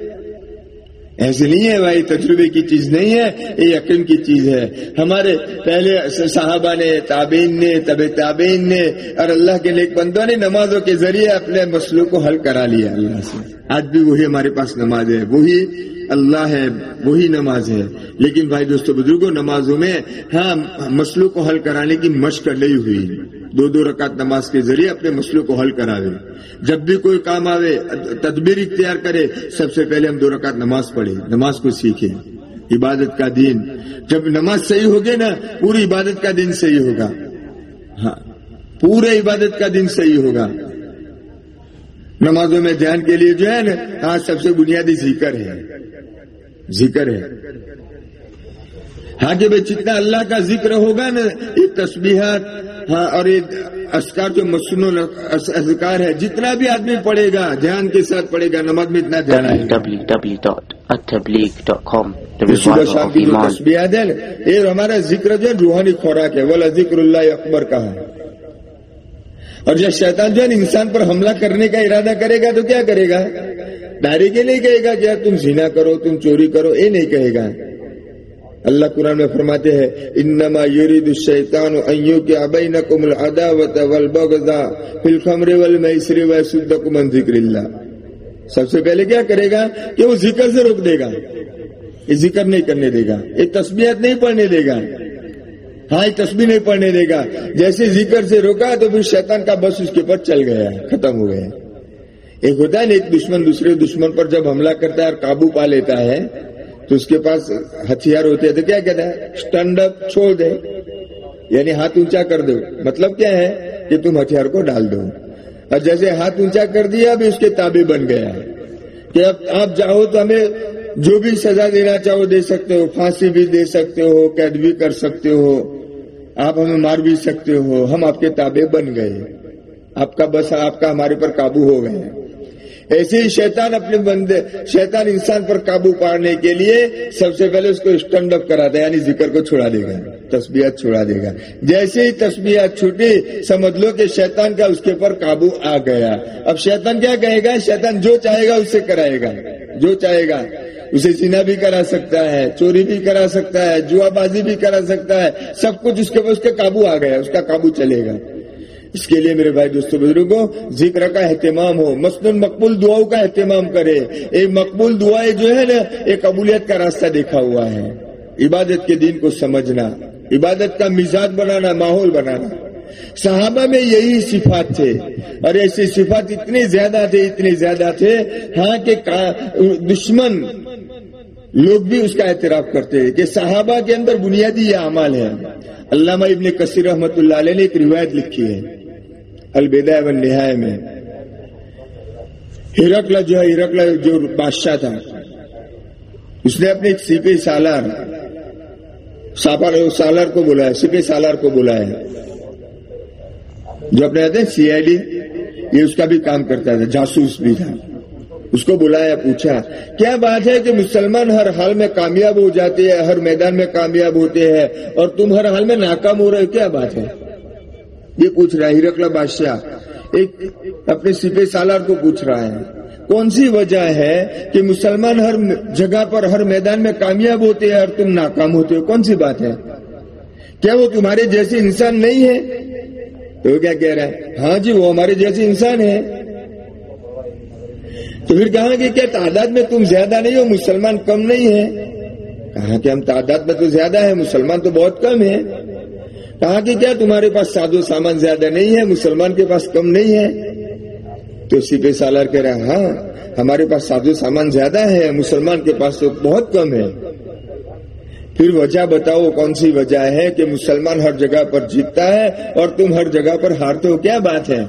Speaker 2: ایسے نہیں ہے بھائی، تجربے کی چیز نہیں ہے، یہ یقین کی چیز ہے۔ ہمارے پہلے صحابہ نے تابین نے طب تابعین نے، اور اللہ کے نیک بندوں نے نمازوں کے ذریعے اپنے مسلو کو حل کرا لیا اللہ سے۔ آج بھی وہی ہمارے پاس نماز ہے، وہی اللہ ہے، وہی نماز ہے۔ لیکن بھائی دوستوں بزرگوں، نمازوں میں ہاں مسلوں کو حل کرانے کی مشق نہیں ہوئی۔ دو دو رکعت نماز کے ذریعے اپنے مسلوں کو حل کراوے۔ جب بھی کوئی کام آوے، تدبیر اختیار کرے، سب سے پہلے ہم دو رکعت نماز پڑھے نماز کو سیکھے عبادت کا دین، جب نماز صحیح ہوگی نا، پوری عبادت کا دن صحیح ہوگا۔ ہاں پورے عبادت کا دن صحیح ہوگا۔ نمازوں میں دھیان کے لیے جو ہے نا ہاں سب سے بنیادی ذکر ہے۔ ذکر ہے۔ ہاں کہ بھائی جتنا اللہ کا ذکر ہوگا نا یہ تصبیحات ہاں اور یہ اسکار جو مسنو اذکار ہے جتنا بھی آدمی پڑھے گا دھیان کے ساتھ پڑھے گا نماز میں اتنا دھیان آئے تسبیحات ہے۔ یہ ہمارا ذکر جو ہے روحانی خوراک ہے۔ وہ ذکر اللہ اکبر کا ہے اور جب شیطان جو ہے نا انسان پر حملہ کرنے کا ارادہ کرے گا تو کیا کرے گا؟ ڈائری کے نہیں کہے گا کہ یار تم زنا کرو، تم چوری کرو، یہ نہیں کہے گا۔ اللہ قرآن میں فرماتے ہیں، انما یرید الشیطان ان یوقع بینکم العداوۃ والبغضاء فی الخمر والمیسر ویصدکم عن ذکر اللہ۔ سب سے پہلے کیا کرے گا؟ کہ وہ ذکر سے روک دے گا۔ یہ ذکر نہیں کرنے دے گا۔ یہ تسبیحات نہیں پڑھنے دے گا۔ ہاں یہ تسبیح نہیں پڑھنے دے گا۔ جیسے ذکر سے روکا تو پھر شیطان کا بس اس کے اوپر چل گیا ختم ہو گیا ایک ہوتا ہے نا ایک دشمن دوسرے دشمن پر جب حملہ کرتا ہے اور قابو پا لیتا ہے، تو اس کے پاس ہتھیار ہوتے ہیں تو کیا کہتا ہے؟ اسٹینڈ اپ چھوڑ دے۔ یعنی ہاتھ اونچا کر دو۔ مطلب کیا ہے؟ کہ تم ہتھیار کو ڈال دو۔ اور جیسے ہاتھ اونچا کر دیا ابھی اس کے تابع بن گیا ہے۔ کہ اب آپ چاہو تو ہمیں جو بھی سزا دینا چاہو دے سکتے ہو، پھانسی بھی دے سکتے ہو، قید بھی کر سکتے ہو، آپ ہمیں مار بھی سکتے ہو، ہم آپ کے تابع بن گئے۔ آپ کا بس، آپ کا ہمارے پر قابو ہو گئے۔ ایسے ہی شیطان اپنے بندے، شیطان انسان پر قابو پانے کے لیے سب سے پہلے اس کو اسٹینڈ اپ کراتا ہے یعنی ذکر کو چھڑا دے گا، تسبیحات چھڑا دے گا۔ جیسے ہی تسبیحات چھوٹی، سمجھ لو کہ شیطان کا اس کے اوپر قابو آ گیا۔ اب شیطان کیا کہے گا؟ شیطان جو چاہے گا اس سے کرائے گا۔ جو چاہے گا۔ اسے سینا بھی کرا سکتا ہے، چوری بھی کرا سکتا ہے، جوا بازی بھی کرا سکتا ہے، سب کچھ اس کے اس کے قابو آ گیا، اس کا قابو چلے گا۔ اس کے لیے میرے بھائی دوستوں بزرگوں، ذکر کا اہتمام ہو مثلاً مقبول دعاؤں کا اہتمام کرے۔ ایک مقبول دعائیں جو ہے نا ایک قبولیت کا راستہ دیکھا ہوا ہے۔ عبادت کے دین کو سمجھنا، عبادت کا مزاج بنانا، ماحول بنانا۔ صحابہ میں یہی صفات تھے۔ اور ایسی صفات اتنے زیادہ تھے اتنے زیادہ تھے۔ ہاں کہ دشمن لوگ بھی اس کا اعتراف کرتے ہیں کہ صحابہ کے اندر بنیادی یہ اعمال ہے علامہ ابن کثیر رحمت اللہ علیہ نے ایک روایت لکھی ہے البیدا و نہائے میں۔ ہرکلا جو ہے ہرکلا جو بادشاہ تھا، اس نے اپنے ایک سالار سالار کو بلایا سپے سالار کو بلایا۔ جو اپنے کہتے ہیں سی آئی ڈی یہ اس کا بھی کام کرتا تھا، جاسوس بھی تھا۔ اس کو بلایا، پوچھا، کیا بات ہے کہ مسلمان ہر حال میں کامیاب ہو جاتے ہیں، ہر میدان میں کامیاب ہوتے ہیں اور تم ہر حال میں ناکام ہو رہے ہو؟ کیا بات ہے؟ یہ پوچھ رہا ہے ہیرکلا بادشاہ، ایک اپنے سپے سالار کو پوچھ رہا ہے، کون سی وجہ ہے کہ مسلمان ہر جگہ پر، ہر میدان میں کامیاب ہوتے ہیں اور تم ناکام ہوتے ہو؟ کون سی بات ہے؟ کیا وہ تمہارے جیسے انسان نہیں ہے؟ تو وہ کیا کہہ رہا ہے ہاں جی وہ ہمارے جیسے انسان ہے۔ تو پھر کہا کہ کیا تعداد میں تم زیادہ نہیں ہو؟ مسلمان کم نہیں ہے کہا کہ ہم تعداد میں تو زیادہ ہے مسلمان تو بہت کم ہے کہا کہ کیا تمہارے پاس سادو سامان زیادہ نہیں ہے مسلمان کے پاس کم نہیں ہے تو سپے سالار کہہ رہا ہاں ہمارے پاس سادو سامان زیادہ ہے مسلمان کے پاس تو بہت کم ہے پھر وجہ بتاؤ، کون سی وجہ ہے کہ مسلمان ہر جگہ پر جیتتا ہے اور تم ہر جگہ پر ہارتے ہو؟ کیا بات ہے؟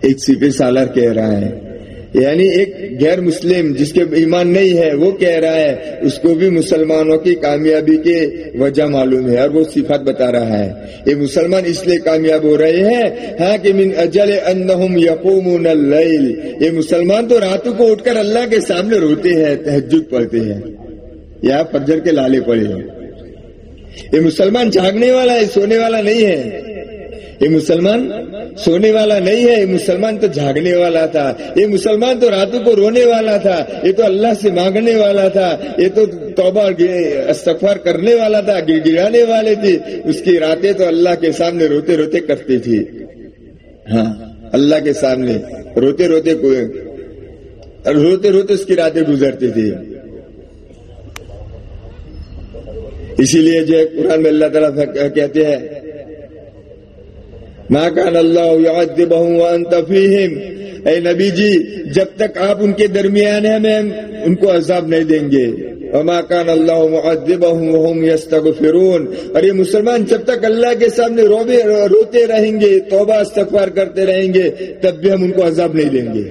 Speaker 2: ایک سپے سالار کہہ رہا ہے یعنی ایک غیر مسلم جس کے ایمان نہیں ہے، وہ کہہ رہا ہے، اس کو بھی مسلمانوں کی کامیابی کے وجہ معلوم ہے اور وہ صفات بتا رہا ہے۔ یہ مسلمان اس لیے کامیاب ہو رہے ہیں ہاں کہ من اجل انہم یقومون اللیل۔ یہ مسلمان تو راتوں کو اٹھ کر اللہ کے سامنے روتے ہیں، تہجد پڑھتے ہیں۔ یا فجر کے لالے پڑے ہیں۔ یہ مسلمان جاگنے والا ہے، سونے والا نہیں ہے۔ یہ مسلمان سونے والا نہیں ہے، یہ مسلمان تو جھاگنے والا تھا۔ یہ مسلمان تو راتوں کو رونے والا تھا۔ یہ تو اللہ سے مانگنے والا تھا۔ یہ تو توبہ استغفار کرنے والا تھا گر گرانے والے تھے۔ اس کی راتیں تو اللہ کے سامنے روتے روتے کرتی تھی۔ ہاں اللہ کے سامنے روتے روتے روتے روتے اس کی راتیں گزرتی تھی۔ اسی لیے جو قرآن میں اللہ تعالیٰ کہتے ہیں ما کان اللہ وانت فیہم اے نبی جی جب تک آپ ان کے درمیان ہیں، ہمیں ان کو عذاب نہیں دیں گے. وما کان اللہ معذبهم وهم يستغفرون. اور یہ مسلمان جب تک اللہ کے سامنے روتے رہیں گے، توبہ، استغفار کرتے رہیں گے، تب بھی ہم ان کو عذاب نہیں دیں گے.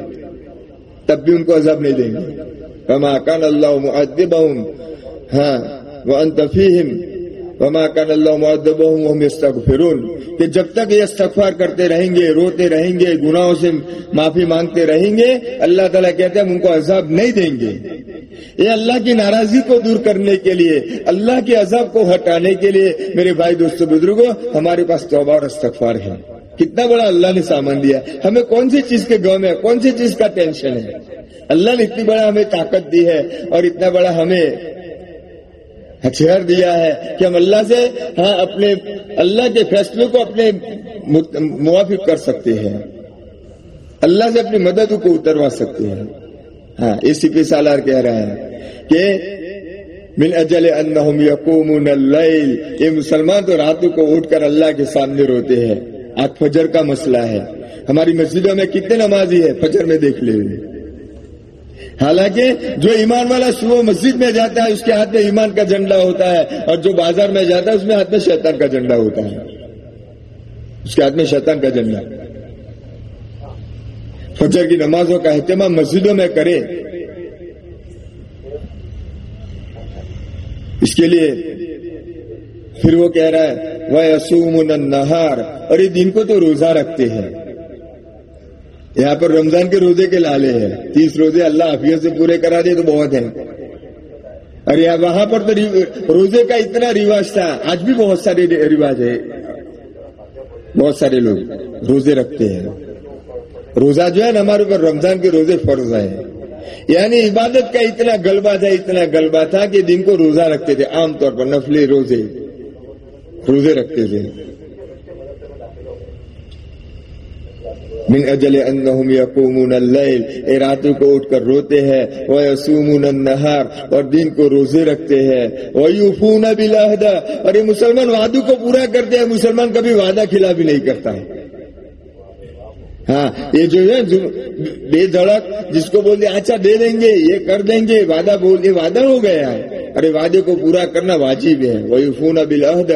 Speaker 2: تب بھی ان کو عذاب نہیں دیں گے. وما کان اللہ معذبهم ہاں وانت فیہم وما کان اللہ معذبهم وهم يستغفرون، کہ جب تک یہ استغفار کرتے رہیں گے، روتے رہیں گے، گناہوں سے معافی مانگتے رہیں گے، اللہ تعالیٰ کہتے ہیں ہم ان کو عذاب نہیں دیں گے۔ یہ اللہ کی ناراضی کو دور کرنے کے لیے، اللہ کے عذاب کو ہٹانے کے لیے، میرے بھائی دوستوں بزرگوں ہمارے پاس توبہ اور استغفار ہے۔ کتنا بڑا اللہ نے سامان دیا۔ ہمیں کون سی چیز کے گاؤں میں کون سی چیز کا ٹینشن ہے؟ اللہ نے اتنی بڑا ہمیں طاقت دی ہے اور اتنا بڑا ہمیں ہتھیار دیا ہے کہ ہم اللہ سے ہاں اپنے اللہ کے فیصلے کو اپنے موافق کر سکتے ہیں۔ اللہ سے اپنی مدد کو اتروا سکتے ہیں۔ ہاں اسی پہ سالار کہہ رہا ہے کہ من اجل انہم یقومون اللیل، یہ مسلمان تو راتوں کو اٹھ کر اللہ کے سامنے روتے ہیں۔ آج فجر کا مسئلہ ہے۔ ہماری مسجدوں میں کتنے نمازی ہے، فجر میں دیکھ لے۔ حالانکہ جو ایمان والا صبح مسجد میں جاتا ہے، اس کے ہاتھ میں ایمان کا جھنڈا ہوتا ہے، اور جو بازار میں جاتا ہے، اس میں ہاتھ میں شیطان کا جھنڈا ہوتا ہے۔ اس کے ہاتھ میں شیطان کا جھنڈا۔ فجر کی نمازوں کا اہتمام مسجدوں میں کرے۔ اس کے لیے پھر وہ کہہ رہا ہے وہ اصوم نہار اور یہ دن کو تو روزہ رکھتے ہیں۔ یہاں پر رمضان کے روزے کے لالے ہیں۔ تیس روزے اللہ حفیظ سے پورے کرا دے تو بہت ہیں۔ اور یہاں وہاں پر تو روزے کا اتنا رواج تھا۔ آج بھی بہت سارے رواج ہے بہت سارے لوگ روزے رکھتے ہیں۔ روزہ جو ہے نا، ہمارے اوپر رمضان کے روزے فرض ہیں۔ یعنی عبادت کا اتنا گلبا تھا، اتنا گلبا تھا کہ دن کو روزہ رکھتے تھے۔ عام طور پر نفلی روزے روزے رکھتے تھے۔ من اجل انہم یقومون اللیل، اے راتوں کو اٹھ کر روتے ہیں ویسومون النہار، اور دن کو روزے رکھتے ہیں، ویوفون بالعہدہ اور یہ مسلمان وعدوں کو پورا کرتے ہیں، مسلمان کبھی وعدہ خلاف بھی نہیں کرتا ہے۔ ہاں یہ جو ہے بے دھڑک، جس کو بولتے اچھا دے دیں گے، یہ کر دیں گے، وعدہ بول، یہ وعدہ ہو گیا ہے۔ ارے وعدے کو پورا کرنا واجب ہے۔ وہی فون ابلحد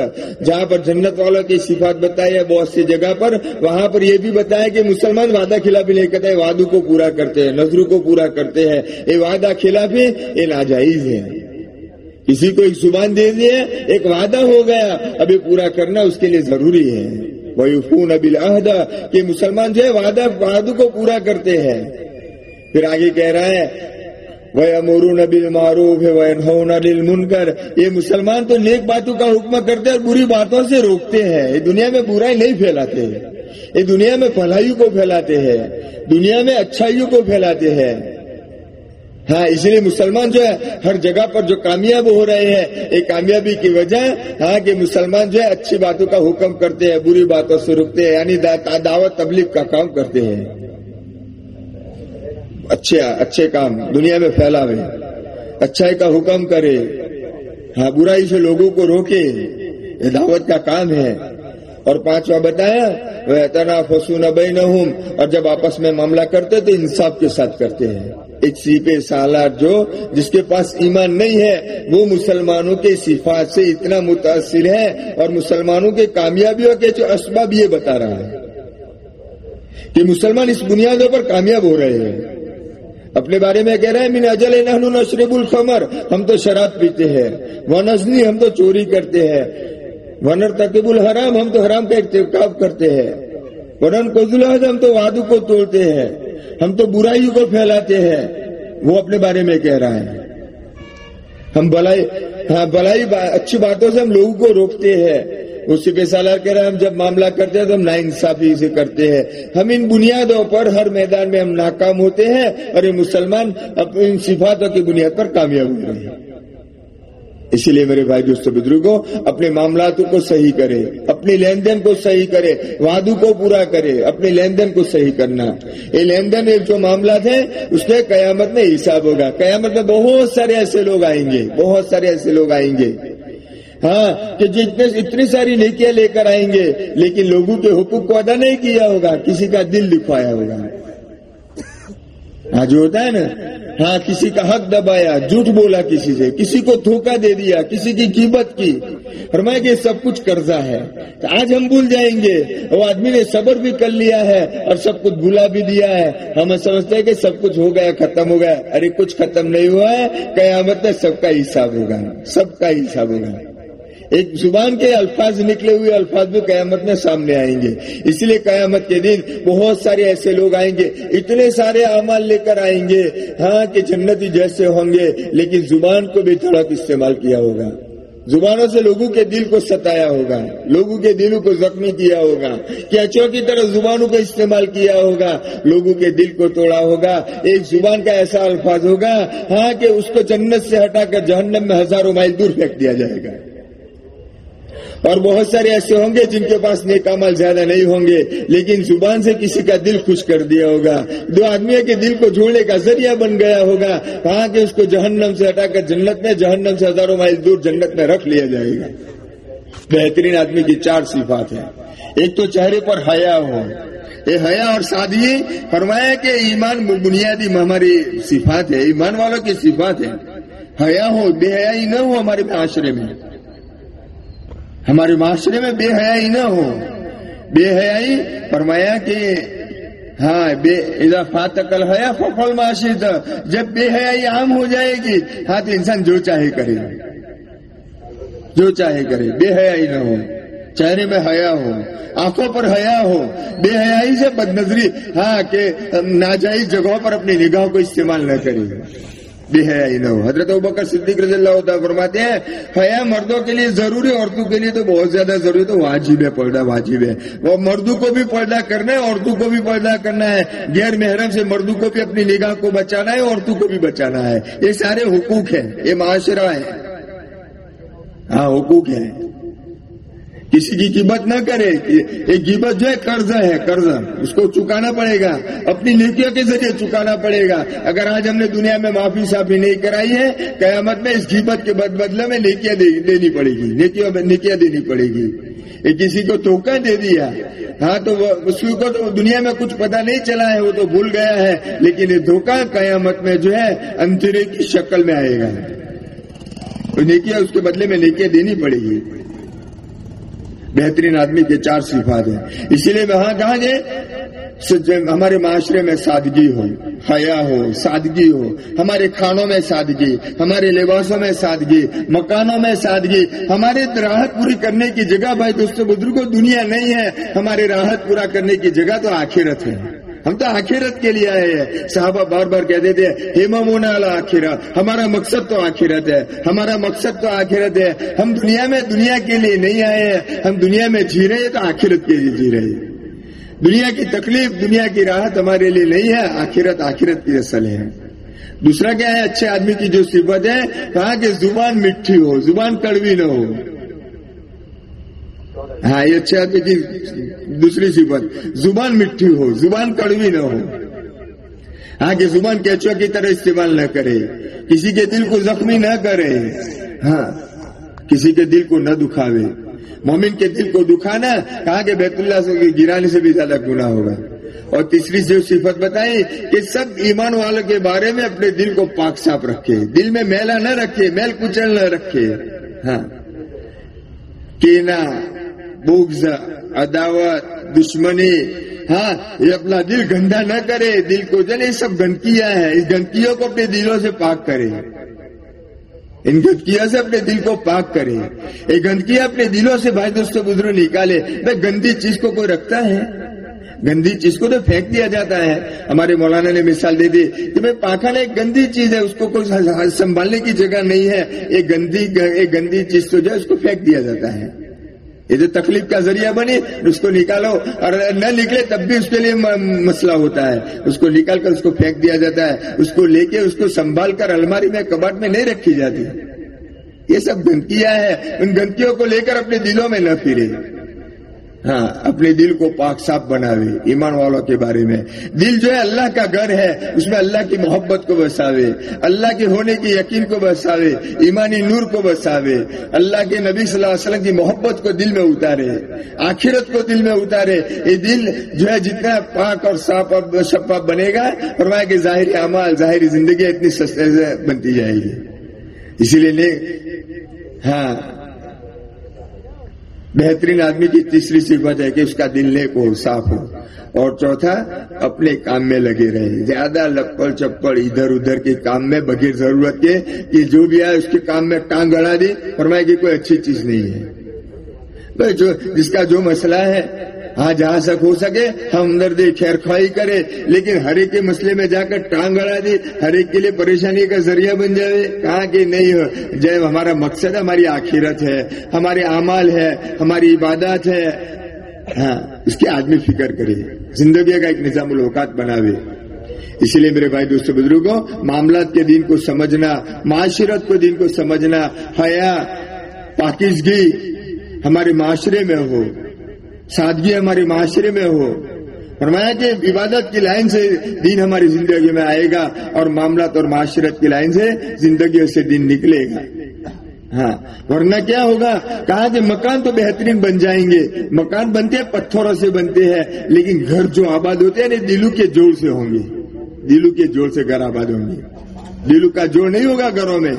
Speaker 2: جہاں پر جنت والوں کی صفات بتائی ہے، بہت سی جگہ پر، وہاں پر یہ بھی بتایا کہ مسلمان وعدہ خلاف نہیں کرتے، وعدوں کو پورا کرتے ہیں، نظروں کو پورا کرتے ہیں۔ یہ وعدہ خلاف ہے یہ ناجائز ہے۔ کسی کو ایک زبان دے دیا ایک وعدہ ہو گیا، ابھی پورا کرنا اس کے لیے ضروری ہے۔ وہی فون ابل عہدہ کہ مسلمان جو ہے، وعدہ، وعدوں کو پورا کرتے ہیں۔ پھر آگے کہہ رہا ہے وہ امور نبی معروف یہ مسلمان تو نیک باتوں کا حکم کرتے اور بری باتوں سے روکتے ہیں۔ یہ دنیا میں برائی نہیں پھیلاتے یہ دنیا میں بھلائی کو پھیلاتے ہیں۔ دنیا میں اچھائیوں کو پھیلاتے ہیں۔ ہاں اس لیے مسلمان جو ہے، ہر جگہ پر جو کامیاب ہو رہے ہیں، یہ کامیابی کی وجہ ہاں کہ مسلمان جو ہے، اچھی باتوں کا حکم کرتے ہیں، بری باتوں سے رکتے ہیں یعنی دعوت تبلیغ کا کام کرتے ہیں۔ اچھے اچھے کام دنیا میں پھیلا ہوئے اچھائی کا حکم کرے۔ ہاں برائی سے لوگوں کو روکے۔ یہ دعوت کا کام ہے۔ اور پانچواں بتایا وہ اتنا فسون بین اور جب آپس میں معاملہ کرتے تو انصاف کے ساتھ کرتے ہیں۔ ایک سیپے سالار جو، جس کے پاس ایمان نہیں ہے، وہ مسلمانوں کے صفات سے اتنا متاثر ہے اور مسلمانوں کے کامیابیوں کے جو اسباب یہ بتا رہا ہے کہ مسلمان اس بنیادوں پر کامیاب ہو رہے ہیں۔ اپنے بارے میں کہہ رہے ہیں، من اجل نحن نشرب الخمر۔ ہم تو شراب پیتے ہیں۔ وہ نزنی ہم تو چوری کرتے ہیں۔ ونر تقیب الحرام، ہم تو حرام کا ارتکاب کرتے ہیں۔ ورن کوزل ہم تو وادو کو توڑتے ہیں۔ ہم تو برائی کو پھیلاتے ہیں۔ وہ اپنے بارے میں کہہ رہا ہے۔ ہم بلائی ہاں بلائی، اچھی باتوں سے ہم لوگوں کو روکتے ہیں۔ اسی پہ سالار کہہ رہے ہیں ہم جب معاملہ کرتے ہیں تو ہم نا انصافی سے کرتے ہیں۔ ہم ان بنیادوں پر ہر میدان میں ہم ناکام ہوتے ہیں اور یہ مسلمان ان صفاتوں کی بنیاد پر کامیاب ہو رہے ہیں۔ اسی لیے میرے بھائی دوستوں بزرگوں اپنے معاملات کو صحیح کرے، اپنی لین دین کو صحیح کرے، وعدوں کو پورا کرے اپنے لین دین کو صحیح کرنا۔ یہ لین دین جو معاملات ہیں، اس کے قیامت میں حساب ہوگا۔ قیامت میں بہت سارے ایسے لوگ آئیں گے، بہت سارے ایسے لوگ آئیں گے۔ ہاں کہ جتنے اتنی ساری نیکیاں لے کر آئیں گے، لیکن لوگوں کے حقوق کو ادا نہیں کیا ہوگا، کسی کا دل دکھوایا ہوگا۔ ہاں جو ہوتا ہے نا ہاں کسی کا حق دبایا، جھوٹ بولا کسی سے، کسی کو دھوکہ دے دیا، کسی کی قیمت کی۔ فرمایا کہ سب کچھ قرضہ ہے۔ آج ہم بھول جائیں گے۔ وہ آدمی نے صبر بھی کر لیا ہے اور سب کچھ بھولا بھی دیا ہے۔ ہم سمجھتے ہیں کہ سب کچھ ہو گیا، ختم ہو گیا۔ ارے، کچھ ختم نہیں ہوا ہے، قیامت میں سب کا حساب ہوگا۔ سب کا حساب ہوگا۔ ایک زبان کے الفاظ نکلے ہوئے الفاظ بھی قیامت میں سامنے آئیں گے۔ اس لیے قیامت کے دن بہت سارے ایسے لوگ آئیں گے، اتنے سارے اعمال لے کر آئیں گے۔ ہاں کہ جنتی جیسے ہوں گے، لیکن زبان کو بھی تھوڑا استعمال کیا ہوگا۔ زبانوں سے لوگوں کے دل کو ستایا ہوگا، لوگوں کے دلوں کو زخمی کیا ہوگا۔ کیا کی طرح زبانوں کو استعمال کیا ہوگا؟ لوگوں کے دل کو توڑا ہوگا۔ ایک زبان کا ایسا الفاظ ہوگا ہاں کہ اس کو جنت سے ہٹا کر جہنم میں ہزاروں مائل دور پھینک دیا جائے گا۔ اور بہت سارے ایسے ہوں گے جن کے پاس نیک عمل زیادہ نہیں ہوں گے، لیکن زبان سے کسی کا دل خوش کر دیا ہوگا۔ دو آدمی کے دل کو جھوڑنے کا ذریعہ بن گیا ہوگا۔ کہاں کہ اس کو جہنم سے ہٹا کر جنت میں، جہنم سے ہزاروں مائل دور جنت میں رکھ لیا جائے گا۔ بہترین آدمی کی چار صفات ہیں۔ ایک تو چہرے پر حیا ہو۔ یہ حیا اور سادگی، فرمایا کہ ایمان بنیادی ہماری صفات ہے ایمان والوں کی صفات ہے حیا ہو، بے حیائی نہ ہو ہمارے معاشرے میں۔ ہمارے معاشرے میں بے حیائی نہ ہو۔ بے حیائی فرمایا کہ ہاں بے اضافات کل حیا فل معاشی جب بے حیائی عام ہو جائے گی ہاں تو انسان جو چاہے کرے۔ جو چاہے کرے، بے حیائی نہ ہو۔ چہرے میں حیا ہو، آنکھوں پر حیا ہو۔ بے حیائی سے بد نظری ہاں کہ ناجائز جگہوں پر اپنی نگاہ کو استعمال نہ کرے حضرت بکر صدیق رضی اللہ ہوتا فرماتے ہیں، حیا مردوں کے لیے ضروری عورتوں کے لیے تو بہت زیادہ ضروری تو واجب ہے، پردہ واجب ہے۔ وہ مردوں کو بھی پردہ کرنا ہے، عورتوں کو بھی پردہ کرنا ہے۔ غیر محرم سے مردوں کو بھی اپنی نگاہ کو بچانا ہے، عورتوں کو بھی بچانا ہے۔ یہ سارے حقوق ہیں، یہ معاشرہ ہے۔ ہاں حقوق ہے کسی کی قیمت نہ کرے ایک قیمت جو ہے قرض ہے قرض اس کو چکانا پڑے گا۔ اپنی نیکیوں کے ذریعے چکانا پڑے گا۔ اگر آج ہم نے دنیا میں معافی صافی نہیں کرائی ہے، قیامت میں اس قیمت کے بدلے میں نیکیاں دینی پڑے گی۔ نیکیوں میں نیکیاں دینی پڑے گی۔ کسی کو دھوکہ دے دیا۔ ہاں تو اس کو تو دنیا میں کچھ پتا نہیں چلا ہے، وہ تو بھول گیا ہے۔ لیکن یہ دھوکہ قیامت میں جو ہے انترے کی شکل میں آئے گا۔ نیکیاں اس کے بدلے میں نیکیاں دینی پڑے گی۔ بہترین آدمی کے چار صفات ہیں۔ اسی لیے وہاں کہا گئے ہمارے معاشرے میں سادگی ہو، حیا ہو، سادگی ہو۔ ہمارے کھانوں میں سادگی، ہمارے لباسوں میں سادگی، مکانوں میں سادگی۔ ہمارے راحت پوری کرنے کی جگہ بھائی دوستوں بزرگوں دنیا نہیں ہے۔ ہمارے راحت پورا کرنے کی جگہ تو آخرت ہے۔ ہم تو آخرت کے لیے آئے ہیں۔ صحابہ بار بار کہتے تھے ہیما مونا آخرا ہمارا مقصد تو آخرت ہے، ہمارا مقصد تو آخرت ہے۔ ہم دنیا میں دنیا کے لیے نہیں آئے ہیں، ہم دنیا میں جی رہے ہیں تو آخرت کے لیے جی رہے ہیں۔ دنیا کی تکلیف، دنیا کی راحت ہمارے لیے نہیں ہے، آخرت آخرت کی اصل ہے۔ دوسرا کیا ہے، اچھے آدمی کی جو صفت ہے، کہا کہ زبان مٹھی ہو، زبان کڑوی نہ ہو۔ ہاں یہ اچھے آدمی جی، کی دوسری صفت، زبان مٹھی ہو، زبان کڑوی نہ ہو۔ ہاں کہ زبان کیچو اچھا کی طرح استعمال نہ کرے، کسی کے دل کو زخمی نہ کرے۔ ہاں کسی کے دل کو نہ دکھاوے۔ مومن کے دل کو دکھانا کہا کہ بیت اللہ سے گرانے سے بھی زیادہ گنا ہوگا۔ اور تیسری جو صفت بتائی کہ سب ایمان والوں کے بارے میں اپنے دل کو پاک صاف رکھے۔ دل میں میلا نہ رکھے، میل کچل نہ رکھے۔ ہاں کینا بغض، عداوت، دشمنی۔ ہاں یہ اپنا دل گندا نہ کرے، دل کو جلے سب گندگیاں ہیں، اس گندگیوں کو اپنے دلوں سے پاک کرے۔ ان گندگیوں سے اپنے دل کو پاک کرے۔ یہ گندگیاں اپنے دلوں سے، بھائی دوستوں گزرو نکالے۔ بھائی گندی چیز کو کوئی رکھتا ہے؟ گندی چیز کو تو پھینک دیا جاتا ہے۔ ہمارے مولانا نے مثال دے دی کہ بھائی پاخانہ ایک گندی چیز ہے، اس کو کوئی سنبھالنے کی جگہ نہیں ہے۔ ایک گندی ایک گندی چیز تو جو ہے، اس کو پھینک دیا جاتا ہے۔ یہ جو تکلیف کا ذریعہ بنی، اس کو نکالو۔ اور نہ نکلے تب بھی اس کے لیے مسئلہ ہوتا ہے۔ اس کو نکال کر اس کو پھینک دیا جاتا ہے۔ اس کو لے کے اس کو سنبھال کر الماری میں کباٹ میں نہیں رکھی جاتی۔ یہ سب گندگیاں ہیں۔ ان گندگیوں کو لے کر اپنے دلوں میں نہ پھرے۔ ہاں اپنے دل کو پاک صاف بناوے ایمان والوں کے بارے میں۔ دل جو ہے اللہ کا گھر ہے، اس میں اللہ کی محبت کو بساوے، اللہ کے ہونے کی یقین کو بساوے، ایمانی نور کو بساوے۔ اللہ کے نبی صلی اللہ علیہ وسلم کی محبت کو دل میں اتارے، آخرت کو دل میں اتارے۔ یہ دل جو ہے جتنا پاک اور صاف اور شفاف بنے گا، فرمایا کہ ظاہری اعمال، ظاہری زندگی اتنی سستے بنتی جائے گی۔ اسی لیے ہاں بہترین آدمی کی تیسری صفت ہے کہ اس کا دل نیک ہو صاف ہو۔ اور چوتھا، اپنے کام میں لگے رہے۔ زیادہ لپڑ چپڑ ادھر ادھر کے کام میں بغیر ضرورت کے، کہ جو بھی آئے اس کے کام میں ٹانگ گڑا دی، فرمائے کہ کوئی اچھی چیز نہیں ہے۔ جو، جس کا جو مسئلہ ہے ہاں جہاں تک ہو سکے ہم اندر دے خیر خواہی کرے، لیکن ہر ایک کے مسئلے میں جا کر ٹانگ اڑا دی، ہر ایک کے لیے پریشانی کا ذریعہ بن جائے۔ کہاں کہ نہیں ہو، جب ہمارا مقصد ہماری آخرت ہے، ہمارے اعمال ہے، ہماری عبادات ہے۔ ہاں اس کے آدمی فکر کرے زندگی کا ایک نظام الاوقات بناوے۔ اسی لیے میرے بھائی دوستوں بزرگوں، معاملات کے دین کو سمجھنا، معاشرت کو دین کو سمجھنا، حیا، پاکیزگی ہمارے معاشرے میں ہو۔ سادگی ہمارے معاشرے میں ہو۔ فرمایا کہ عبادت کی لائن سے دین ہماری زندگی میں آئے گا اور معاملات اور معاشرت کی لائن سے زندگی سے دین نکلے گا۔ ہاں ورنہ کیا ہوگا؟ کہا کہ مکان تو بہترین بن جائیں گے۔ مکان بنتے ہیں، پتھروں سے بنتے ہیں، لیکن گھر جو آباد ہوتے ہیں یعنی دلو کے جوڑ سے ہوں گے۔ دلو کے جوڑ سے گھر آباد ہوں گے۔ دلو کا جوڑ نہیں ہوگا گھروں میں۔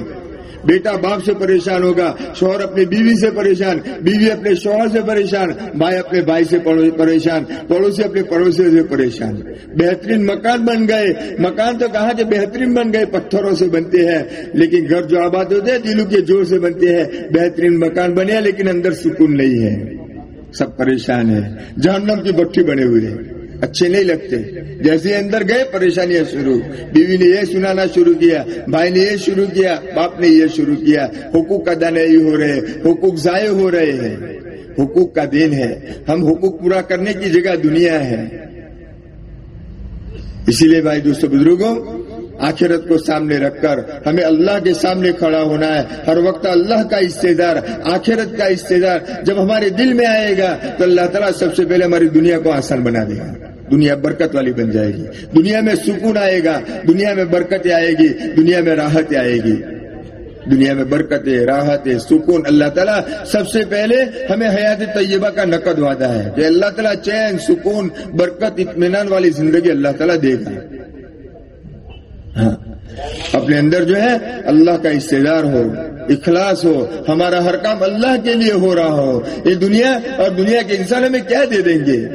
Speaker 2: بیٹا باپ سے پریشان ہوگا، شوہر اپنی بیوی سے پریشان، بیوی اپنے شوہر سے پریشان بھائی اپنے بھائی سے پریشان، پڑوسی اپنے پڑوسی سے پریشان۔ بہترین مکان بن گئے۔ مکان تو کہا کہ بہترین بن گئے، پتھروں سے بنتے ہیں، لیکن گھر جو آباد ہوتے ہیں، دلوں کے جوڑ سے بنتے ہیں۔ بہترین مکان بنے لیکن اندر سکون نہیں ہے۔ سب پریشان ہے جہنم کی بٹھی بنے ہوئے ہیں۔ اچھے نہیں لگتے۔ جیسے اندر گئے، پریشانیاں شروع۔ بیوی نے یہ سنانا شروع کیا، بھائی نے یہ شروع کیا، باپ نے یہ شروع کیا۔ حقوق ادا نہیں ہو رہے، حقوق ضائع ہو رہے ہیں۔ حقوق کا دین ہے۔ ہم حقوق پورا کرنے کی جگہ دنیا ہے۔ اسی لیے بھائی دوستوں بزرگوں آخرت کو سامنے رکھ کر ہمیں اللہ کے سامنے کھڑا ہونا ہے۔ ہر وقت اللہ کا استدار، آخرت کا استدار جب ہمارے دل میں آئے گا تو اللہ تعالیٰ سب سے پہلے ہماری دنیا کو آسان بنا دے گا۔ دنیا برکت والی بن جائے گی۔ دنیا میں سکون آئے گا، دنیا میں برکت آئے گی، دنیا میں راحت آئے گی۔ دنیا میں برکت راحت سکون۔ اللہ تعالیٰ سب سے پہلے ہمیں حیات طیبہ کا نقد وعدہ ہے کہ اللہ تعالیٰ چین، سکون، برکت، اطمینان والی زندگی اللہ تعالیٰ دے گا۔ ہاں۔ اپنے اندر جو ہے اللہ کا استدار ہو، اخلاص ہو، ہمارا ہر کام اللہ کے لیے ہو رہا ہو۔ یہ دنیا اور دنیا کے انسان ہمیں کیا دے دیں گے؟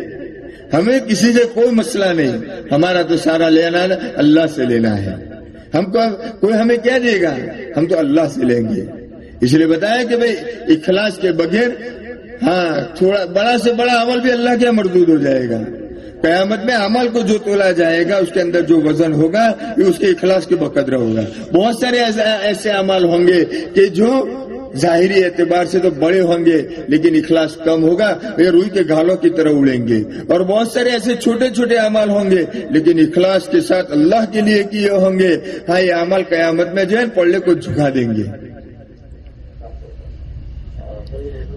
Speaker 2: ہمیں کسی سے کوئی مسئلہ نہیں۔ ہمارا تو سارا لینا اللہ سے لینا ہے۔ ہم کو کوئی ہمیں کیا دے گا؟ ہم تو اللہ سے لیں گے۔ اس لیے بتایا کہ بھائی، اخلاص کے بغیر ہاں تھوڑا بڑا سے بڑا عمل بھی اللہ کے مردود ہو جائے گا۔ قیامت میں عمل کو جو تولا جائے گا، اس کے اندر جو وزن ہوگا، یہ اس کے اخلاص کے بقدر ہوگا۔ بہت سارے ایسے عمل ہوں گے کہ جو ظاہری اعتبار سے تو بڑے ہوں گے، لیکن اخلاص کم ہوگا یہ روئی کے گھالوں کی طرح اڑیں گے۔ اور بہت سارے ایسے چھوٹے چھوٹے اعمال ہوں گے، لیکن اخلاص کے ساتھ اللہ کے لیے کیے ہوں گے۔ ہاں یہ عمل قیامت میں جو ہے، پڑھنے کو جھکا دیں گے۔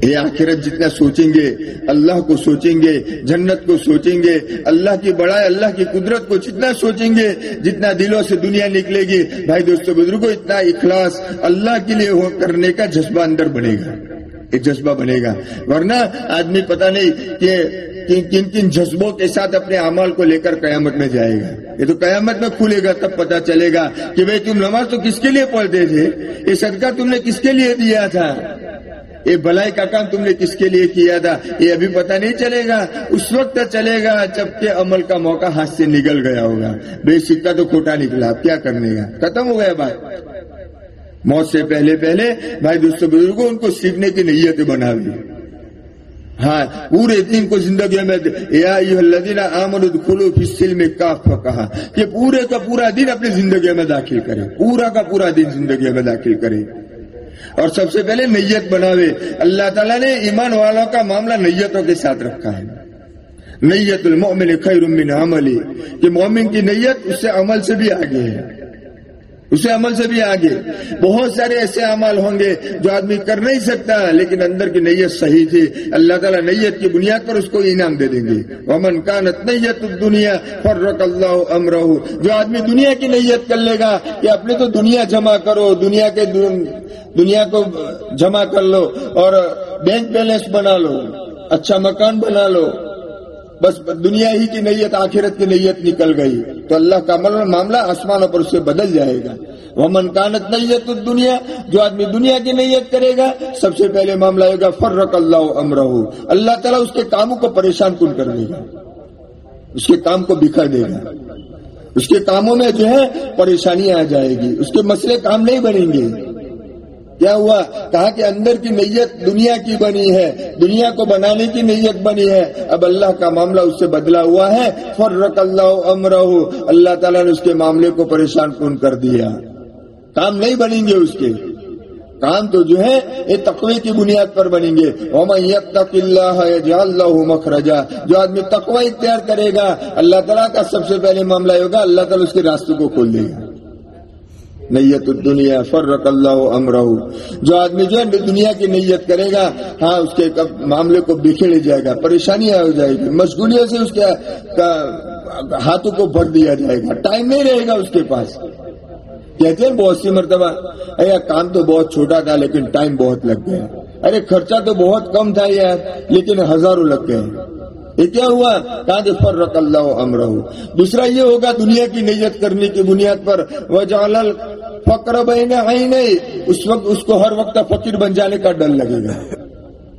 Speaker 2: یہ آخرت جتنا سوچیں گے، اللہ کو سوچیں گے، جنت کو سوچیں گے، اللہ کی بڑائی، اللہ کی قدرت کو جتنا سوچیں گے، جتنا دلوں سے دنیا نکلے گی۔ بھائی دوستوں بزرگوں اتنا اخلاص اللہ کے لیے کرنے کا جذبہ اندر بنے گا۔ ایک جذبہ بنے گا۔ ورنہ آدمی پتہ نہیں کہ کن کن جذبوں کے ساتھ اپنے اعمال کو لے کر قیامت میں جائے گا۔ یہ تو قیامت میں کھلے گا، تب پتا چلے گا کہ بھائی تم نماز تو کس کے لیے پڑھتے تھے؟ یہ صدقہ تم نے کس کے لیے دیا تھا؟ یہ بلائی کا کام تم نے کس کے لیے کیا تھا؟ یہ ابھی پتہ نہیں چلے گا۔ اس وقت چلے گا جبکہ عمل کا موقع ہاتھ سے نکل گیا ہوگا۔ بے سکہ تو کھوٹا نکلا۔ اب کیا کرنے گا؟ ختم ہو گیا بات۔ موت سے پہلے پہلے بھائی دوستوں بزرگوں، ان کو سیکھنے کی نیت بنا دی ہاں پورے دن کو زندگی میں میں کاف کہا کہ پورے کا پورا دن اپنی زندگی میں داخل کرے۔ پورا کا پورا دن زندگی میں داخل کرے۔ اور سب سے پہلے نیت بناوے۔ اللہ تعالیٰ نے ایمان والوں کا معاملہ نیتوں کے ساتھ رکھا ہے۔ نیت المؤمن خیر من عملی۔ کہ مومن کی نیت اس سے عمل سے بھی آگے ہے۔ اسے عمل سے بھی آگے۔ بہت سارے ایسے عمل ہوں گے جو آدمی کر نہیں سکتا، لیکن اندر کی نیت صحیح تھی۔ اللہ تعالیٰ نیت کی بنیاد پر اس کو انعام دے دیں گے۔ ومن کانت نیت دنیا فرق اللہ امرہ جو آدمی دنیا کی نیت کر لے گا، کہ اپنے تو دنیا جمع کرو، دنیا کے دنیا کو جمع کر لو اور بینک بیلنس بنا لو اچھا مکان بنا لو۔ بس دنیا ہی کی نیت، آخرت کی نیت نکل گئی۔ تو اللہ کا معاملہ آسمانوں پر اسے بدل جائے گا۔ وہ منکانت نیت دنیا جو آدمی دنیا کی نیت کرے گا، سب سے پہلے معاملہ ہوگا فرق اللہ امرہ اللہ تعالیٰ اس کے کاموں کو پریشان کن کر دے گا۔ اس کے کام کو بکھر دے گا۔ اس کے کاموں میں جو ہے پریشانیاں آ جائے گی۔ اس کے مسئلے کام نہیں بنیں گے۔ کیا ہوا؟ کہا کہ اندر کی نیت دنیا کی بنی ہے، دنیا کو بنانے کی نیت بنی ہے۔ اب اللہ کا معاملہ اس سے بدلا ہوا ہے۔ فرق اللہ امرہ۔ اللہ تعالیٰ نے اس کے معاملے کو پریشان کن کر دیا۔ کام نہیں بنیں گے اس کے۔ کام تو جو ہے، یہ تقوی کی بنیاد پر بنیں گے۔ اللہ اللہ مخرجا۔ جو آدمی تقوی اختیار کرے گا، اللہ تعالیٰ کا سب سے پہلے معاملہ ہوگا، اللہ تعالیٰ اس کے راستے کو کھول دے گا۔ نیت الدنیا فرق اللہ امرہ۔ جو آدمی جو ہے دنیا کی نیت کرے گا ہاں اس کے معاملے کو بکھیڑ جائے گا، پریشانیاں ہو جائے گی، مشغولیوں سے اس کے ہاتھوں کو بھر دیا جائے گا، ٹائم نہیں رہے گا اس کے پاس۔ کہتے ہیں بہت سی مرتبہ ارے کام تو بہت چھوٹا تھا، لیکن ٹائم بہت لگ گیا۔ ارے، خرچہ تو بہت کم تھا یار، لیکن ہزاروں لگ گئے۔ یہ کیا ہوا؟ کہاں کہ فرق اللہ امرہ۔ دوسرا یہ ہوگا دنیا کی نیت کرنے کی بنیاد پر۔ وہ فقر بہن آئی نہیں اس وقت اس کو ہر وقت فقیر بن جانے کا ڈر لگے گا۔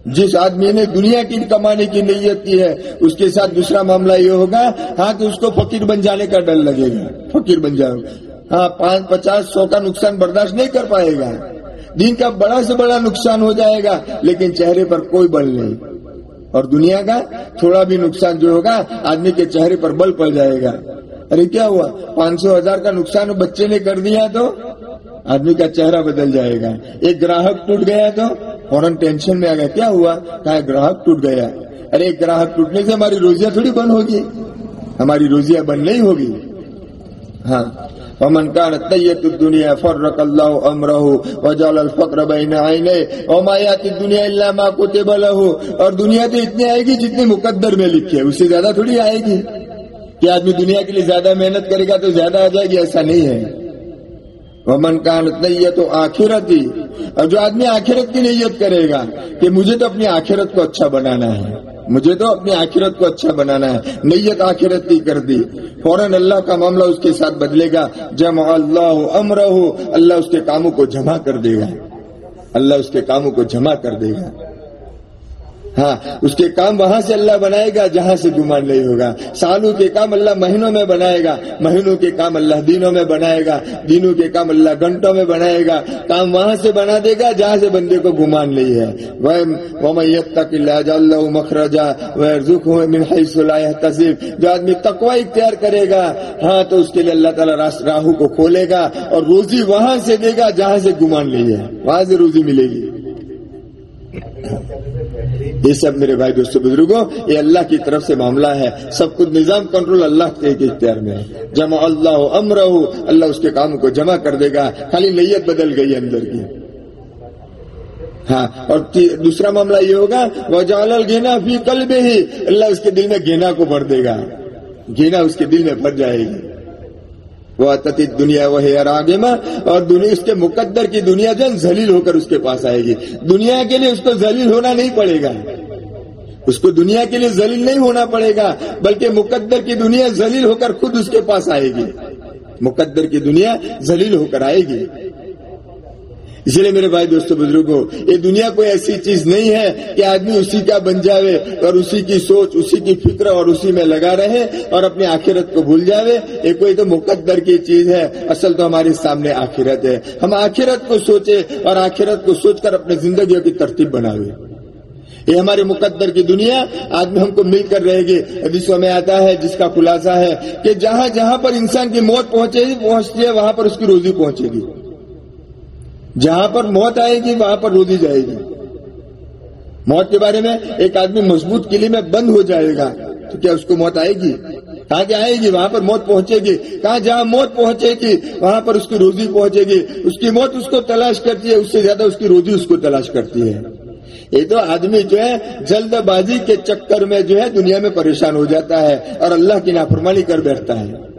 Speaker 2: جس آدمی نے دنیا کی کمانے کی نیت کی ہے، اس کے ساتھ دوسرا معاملہ یہ ہوگا ہاں کہ اس کو فقیر بن جانے کا ڈر لگے گا۔ فقیر بن جائے گا ہاں پانچ، پچاس، سو کا نقصان برداشت نہیں کر پائے گا۔ دن کا بڑا سے بڑا نقصان ہو جائے گا، لیکن چہرے پر کوئی بل نہیں۔ اور دنیا کا تھوڑا بھی نقصان جو ہوگا، آدمی کے چہرے پر بل پڑ جائے گا۔ ارے، کیا ہوا؟ پانچ سو ہزار کا نقصان بچے نے کر دیا تو؟ آدمی کا چہرہ بدل جائے گا۔ ایک گراہک ٹوٹ گیا تو؟ فوراً ٹینشن میں آ گیا۔ کیا ہوا؟ کہا گراہک ٹوٹ گیا۔ ارے، ایک گراہک ٹوٹنے سے ہماری روزیاں تھوڑی بند ہوگی۔ ہماری روزیاں بند نہیں ہوگی۔ ہاں۔ ومن كانت طية الدنيا فرق الله أمره وجعل الفقر بين عينيه وما يأتي الدنيا إلا ما كتب له اور دنیا تو اتنی آئے گی جتنی مقدر میں لکھے اس سے زیادہ تھوڑی آئے گی۔ کہ آدمی دنیا کے لیے زیادہ محنت کرے گا تو زیادہ آ جائے گی، ایسا نہیں ہے۔ ومن كانت نیت و آخرت ہی اور جو آدمی آخرت کی نیت کرے گا کہ مجھے تو اپنی آخرت کو اچھا بنانا ہے۔ مجھے تو اپنی آخرت کو اچھا بنانا ہے، نیت آخرت کی کر دی۔ فوراً اللہ کا معاملہ اس کے ساتھ بدلے گا۔ جمع اللہ امرہ، اللہ اس کے کاموں کو جمع کر دے گا۔ اللہ اس کے کاموں کو جمع کر دے گا۔ ہاں اس کے کام وہاں سے اللہ بنائے گا، جہاں سے گمان نہیں ہوگا۔ سالوں کے کام اللہ مہینوں میں بنائے گا، مہینوں کے کام اللہ دنوں میں بنائے گا دنوں کے کام اللہ گھنٹوں میں بنائے گا۔ کام وہاں سے بنا دے گا، جہاں سے بندے کو گمان نہیں ہے۔ وہ تک اللہ مخرجا وہ تصیف جو آدمی تقوا اختیار کرے گا ہاں تو اس کے لیے اللہ تعالیٰ راہو کو کھولے گا اور روزی وہاں سے دے گا، جہاں سے گمان نہیں ہے۔ وہاں سے روزی ملے گی۔ یہ سب میرے بھائی دوستوں بزرگوں یہ اللہ کی طرف سے معاملہ ہے۔ سب کچھ نظام کنٹرول اللہ کے اختیار میں ہے۔ جمع اللہ امر اللہ اس کے کام کو جمع کر دے گا۔ خالی نیت بدل گئی اندر کی۔ ہاں اور دوسرا معاملہ یہ ہوگا وہ جال گینا فی کل بھی ہی اللہ اس کے دل میں گینا کو بھر دے گا۔ گینا اس کے دل میں بھر جائے گی۔ وہ دنیا وہ راگما اور دنیا اس کے مقدر کی دنیا جو ذلیل ہو کر اس کے پاس آئے گی۔ دنیا کے لیے اس کو ذلیل ہونا نہیں پڑے گا۔ اس کو دنیا کے لیے ذلیل نہیں ہونا پڑے گا، بلکہ مقدر کی دنیا ذلیل ہو کر خود اس کے پاس آئے گی۔ مقدر کی دنیا ذلیل ہو کر آئے گی۔ اس لیے میرے بھائی دوستوں بزرگوں یہ دنیا کوئی ایسی چیز نہیں ہے کہ آدمی اسی کا بن جاوے اور اسی کی سوچ، اسی کی فکر اور اسی میں لگا رہے اور اپنی آخرت کو بھول جاوے۔ یہ کوئی تو مقدر کی چیز ہے، اصل تو ہمارے سامنے آخرت ہے۔ ہم آخرت کو سوچے اور آخرت کو سوچ کر اپنے زندگیوں کی ترتیب بناوے۔ یہ ہمارے مقدر کی دنیا، آدمی ہم کو مل کر رہے گی۔ حدیثوں میں آتا ہے، جس کا خلاصہ ہے کہ جہاں جہاں پر انسان کی موت پہنچے گی پہنچتی ہے، وہاں پر اس کی روزی پہنچے گی۔ جہاں پر موت آئے گی، وہاں پر روزی جائے گی۔ موت کے بارے میں ایک آدمی مضبوط قلعے میں بند ہو جائے گا، تو کیا اس کو موت آئے گی؟ کہاں کیا آئے گی؟ وہاں پر موت پہنچے گی۔ کہاں جہاں موت پہنچے گی، وہاں پر اس کی روزی پہنچے گی۔ اس کی موت اس کو تلاش کرتی ہے، اس سے زیادہ اس کی روزی اس کو تلاش کرتی ہے۔ یہ تو آدمی جو ہے، جلد بازی کے چکر میں جو ہے دنیا میں پریشان ہو جاتا ہے اور اللہ کی نافرمانی کر بیٹھتا ہے۔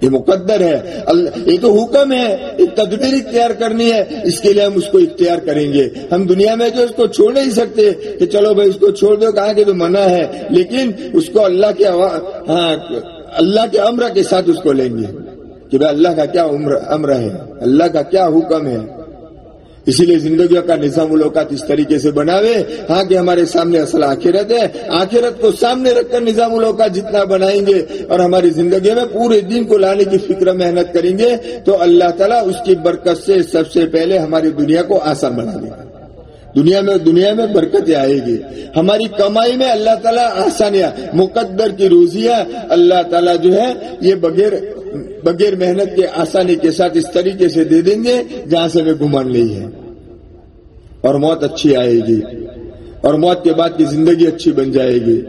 Speaker 2: یہ مقدر ہے۔ یہ تو حکم ہے۔ ایک تدبیر اختیار کرنی ہے۔ اس کے لیے ہم اس کو اختیار کریں گے۔ ہم دنیا میں جو اس کو چھوڑ نہیں سکتے کہ چلو بھائی اس کو چھوڑ دو، کہاں کہ تو منع ہے۔ لیکن اس کو اللہ کے ہاں اللہ کے امر کے ساتھ اس کو لیں گے کہ بھائی اللہ کا کیا امر ہے۔ اللہ کا کیا حکم ہے۔ اسی لیے زندگیوں کا نظام الاوقات اس طریقے سے بناوے ہاں کہ ہمارے سامنے اصل آخرت ہے۔ آخرت کو سامنے رکھ کر نظام الاوقات جتنا بنائیں گے اور ہماری زندگی میں پورے دن کو لانے کی فکر محنت کریں گے، تو اللہ تعالیٰ اس کی برکت سے سب سے پہلے ہماری دنیا کو آسان بنا دے گا۔ دنیا میں دنیا میں برکتیں آئے گی۔ ہماری کمائی میں اللہ تعالیٰ آسانیاں مقدر کی روزیاں اللہ تعالیٰ جو ہے، یہ بغیر بغیر محنت کے آسانی کے ساتھ اس طریقے سے دے دیں گے جہاں سے ہمیں گمان نہیں ہے۔ اور موت اچھی آئے گی۔ اور موت کے بعد کی زندگی اچھی بن جائے گی۔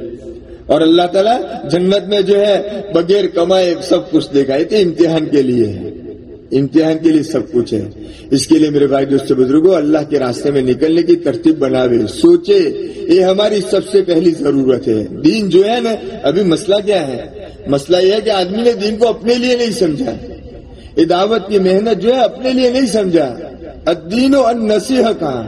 Speaker 2: اور اللہ تعالیٰ جنت میں جو ہے، بغیر کمائے سب کچھ دے گا۔ یہ امتحان کے لیے ہے۔ امتحان کے لیے سب کچھ ہے۔ اس کے لیے میرے بھائی دوست بزرگوں، اللہ کے راستے میں نکلنے کی ترتیب بناوے۔ سوچے، یہ ہماری سب سے پہلی ضرورت ہے۔ دین جو ہے نا، ابھی مسئلہ کیا ہے؟ مسئلہ یہ ہے کہ آدمی نے دین کو اپنے لیے نہیں سمجھا۔ یہ دعوت کی محنت جو ہے، اپنے لیے نہیں سمجھا۔ دین و نصیح کہاں؟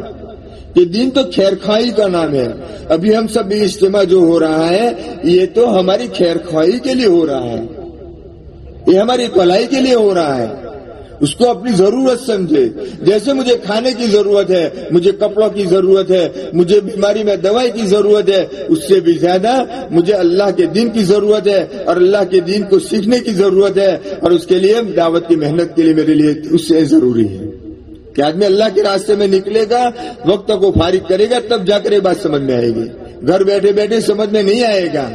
Speaker 2: کہ دین تو خیر خواہی کا نام ہے۔ ابھی ہم سب اجتماع جو ہو رہا ہے، یہ تو ہماری خیر خواہی کے لیے ہو رہا ہے۔ یہ ہماری بھلائی کے لیے ہو رہا ہے۔ اس کو اپنی ضرورت سمجھے۔ جیسے مجھے کھانے کی ضرورت ہے، مجھے کپڑوں کی ضرورت ہے، مجھے بیماری میں دوائی کی ضرورت ہے، اس سے بھی زیادہ مجھے اللہ کے دین کی ضرورت ہے اور اللہ کے دین کو سیکھنے کی ضرورت ہے۔ اور اس کے لیے دعوت کی محنت کے لیے میرے لیے اس سے ضروری ہے۔ کہ آدمی اللہ کے راستے میں نکلے گا، وقت کو فارغ کرے گا، تب جا کر یہ بات سمجھ میں آئے گی۔ گھر بیٹھے بیٹھے سمجھ میں نہیں آئے گا۔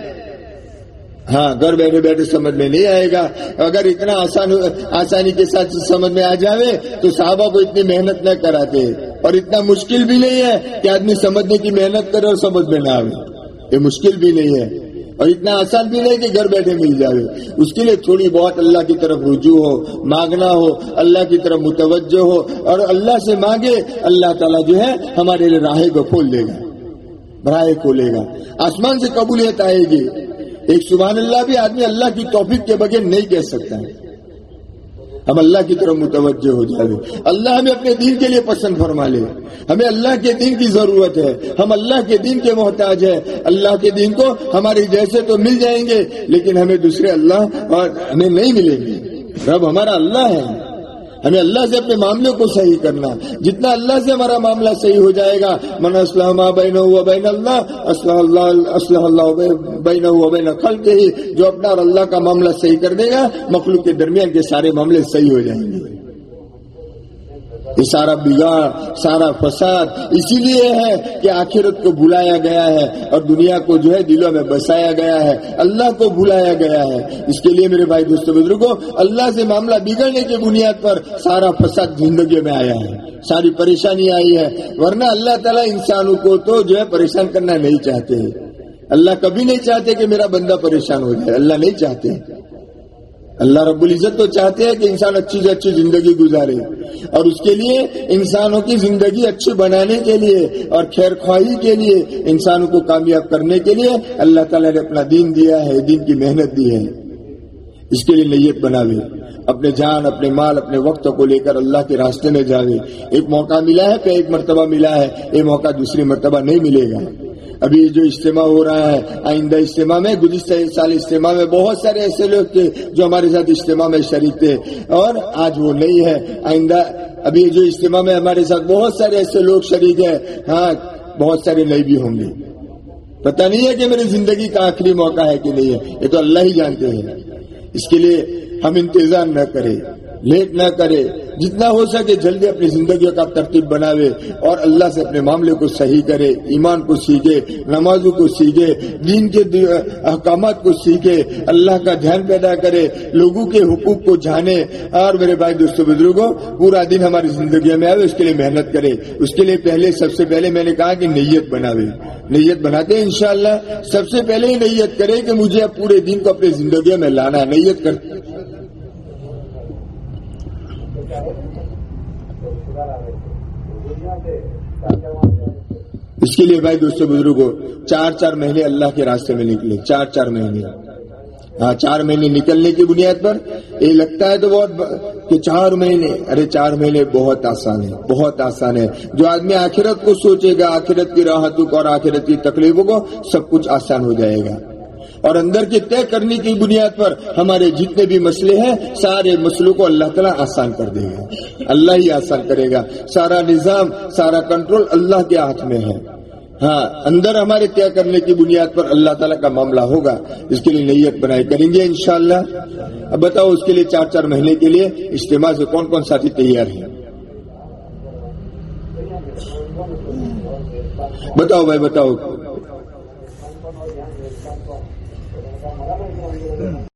Speaker 2: ہاں گھر بیٹھے بیٹھے سمجھ میں نہیں آئے گا۔ اگر اتنا آسان آسانی کے ساتھ سمجھ میں آ جاوے، تو صحابہ کو اتنی محنت نہ کراتے۔ اور اتنا مشکل بھی نہیں ہے کہ آدمی سمجھنے کی محنت کرے اور سمجھ میں نہ آئے یہ مشکل بھی نہیں ہے۔ اور اتنا آسان بھی نہیں کہ گھر بیٹھے مل جائے اس کے لیے تھوڑی بہت اللہ کی طرف رجوع ہو، مانگنا ہو، اللہ کی طرف متوجہ ہو۔ اور اللہ سے مانگے، اللہ تعالیٰ جو ہے ہمارے لیے راہ کو کھول دے گا راہ کھولے گا۔ آسمان سے قبولیت آئے گی۔ ایک سبحان اللہ بھی آدمی اللہ کی توفیق کے بغیر نہیں کہہ سکتا ہے۔ ہم اللہ کی طرف متوجہ ہو جائے۔ اللہ ہمیں اپنے دین کے لیے پسند فرما لے۔ ہمیں اللہ کے دین کی ضرورت ہے۔ ہم اللہ کے دین کے محتاج ہے اللہ کے دین کو ہمارے جیسے تو مل جائیں گے، لیکن ہمیں دوسرے اللہ اور ہمیں نہیں ملیں گے۔ رب ہمارا اللہ ہے۔ ہمیں اللہ سے اپنے معاملے کو صحیح کرنا۔ جتنا اللہ سے ہمارا معاملہ صحیح ہو جائے گا، من اسلام بین ہوا بین اللہ اسلح اللہ اسلح اللہ بین ہوا بین خل کے ہی جو اپنا اور اللہ کا معاملہ صحیح کر دے گا، مخلوق کے درمیان کے سارے معاملے صحیح ہو جائیں گے۔ یہ سارا بگاڑ، سارا فساد اسی لیے ہے کہ آخرت کو بلایا گیا ہے اور دنیا کو جو ہے دلوں میں بسایا گیا ہے۔ اللہ کو بلایا گیا ہے۔ اس کے لیے میرے بھائی دوستوں بزرگوں اللہ سے معاملہ بگڑنے کی بنیاد پر سارا فساد زندگی میں آیا ہے۔ ساری پریشانی آئی ہے۔ ورنہ اللہ تعالیٰ انسانوں کو تو جو ہے پریشان کرنا نہیں چاہتے۔ اللہ کبھی نہیں چاہتے کہ میرا بندہ پریشان ہو جائے۔ اللہ نہیں چاہتے۔ اللہ رب العزت تو چاہتے ہیں کہ انسان اچھی سے اچھی زندگی گزارے اور اس کے لیے انسانوں کی زندگی اچھی بنانے کے لیے اور خیر خواہی کے لیے، انسانوں کو کامیاب کرنے کے لیے اللہ تعالیٰ نے اپنا دین دیا ہے، دین کی محنت دی ہے۔ اس کے لیے نیت بناوے، اپنے جان، اپنے مال، اپنے وقت کو لے کر اللہ کے راستے میں جاوے۔ ایک موقع ملا ہے کہ ایک مرتبہ ملا ہے، یہ موقع دوسری مرتبہ نہیں ملے گا۔ ابھی جو اجتماع ہو رہا ہے، آئندہ اجتماع میں، گزشتہ سال اجتماع میں بہت سارے ایسے لوگ تھے جو ہمارے ساتھ اجتماع میں شریک تھے۔ اور آج وہ نہیں ہے۔ آئندہ ابھی جو اجتماع میں ہمارے ساتھ بہت سارے ایسے لوگ شریک ہیں۔ ہاں بہت سارے نہیں بھی ہوں گے۔ پتہ نہیں ہے کہ میری زندگی کا آخری موقع ہے کہ نہیں ہے۔ یہ تو اللہ ہی جانتے ہیں۔ اس کے لیے ہم انتظار نہ کریں۔ لیٹ نہ کرے، جتنا ہو سکے جلدی اپنی زندگی کا ترتیب بناوے اور اللہ سے اپنے معاملے کو صحیح کرے، ایمان کو سیکھے، نمازوں کو سیکھے، دین کے احکامات کو سیکھے، اللہ کا دھیان پیدا کرے، لوگوں کے حقوق کو جانے۔ اور میرے بھائی دوستوں بزرگوں، پورا دن ہماری زندگی میں آئے، اس کے لیے محنت کرے۔ اس کے لیے پہلے سب سے پہلے میں نے کہا کہ نیت بناوے۔ نیت بناتے انشاءاللہ، سب سے پہلے ہی نیت کرے کہ مجھے اب پورے دن کو اپنی زندگی میں لانا نیت کر اس کے لیے بھائی دوستوں بزرگوں چار چار مہینے اللہ کے راستے میں نکلے، چار چار مہینے۔ ہاں چار مہینے نکلنے کی بنیاد پر یہ لگتا ہے تو بہت کہ چار مہینے، ارے چار مہینے بہت آسان ہے، بہت آسان ہے۔ جو آدمی آخرت کو سوچے گا، آخرت کی راحتوں کو اور آخرت کی تکلیفوں کو، سب کچھ آسان ہو جائے گا۔ اور اندر کے طے کرنے کی بنیاد پر ہمارے جتنے بھی مسئلے ہیں، سارے مسئلوں کو اللہ تعالیٰ آسان کر دے گا۔ اللہ ہی آسان کرے گا۔ سارا نظام، سارا کنٹرول اللہ کے ہاتھ میں ہے۔ ہاں اندر ہمارے طے کرنے کی بنیاد پر اللہ تعالیٰ کا معاملہ ہوگا۔ اس کے لیے نیت بنائے کریں گے انشاءاللہ۔ اب بتاؤ اس کے لیے چار چار مہینے کے لیے اجتماع سے کون کون ساتھی تیار ہیں؟ بتاؤ بھائی، بتاؤ۔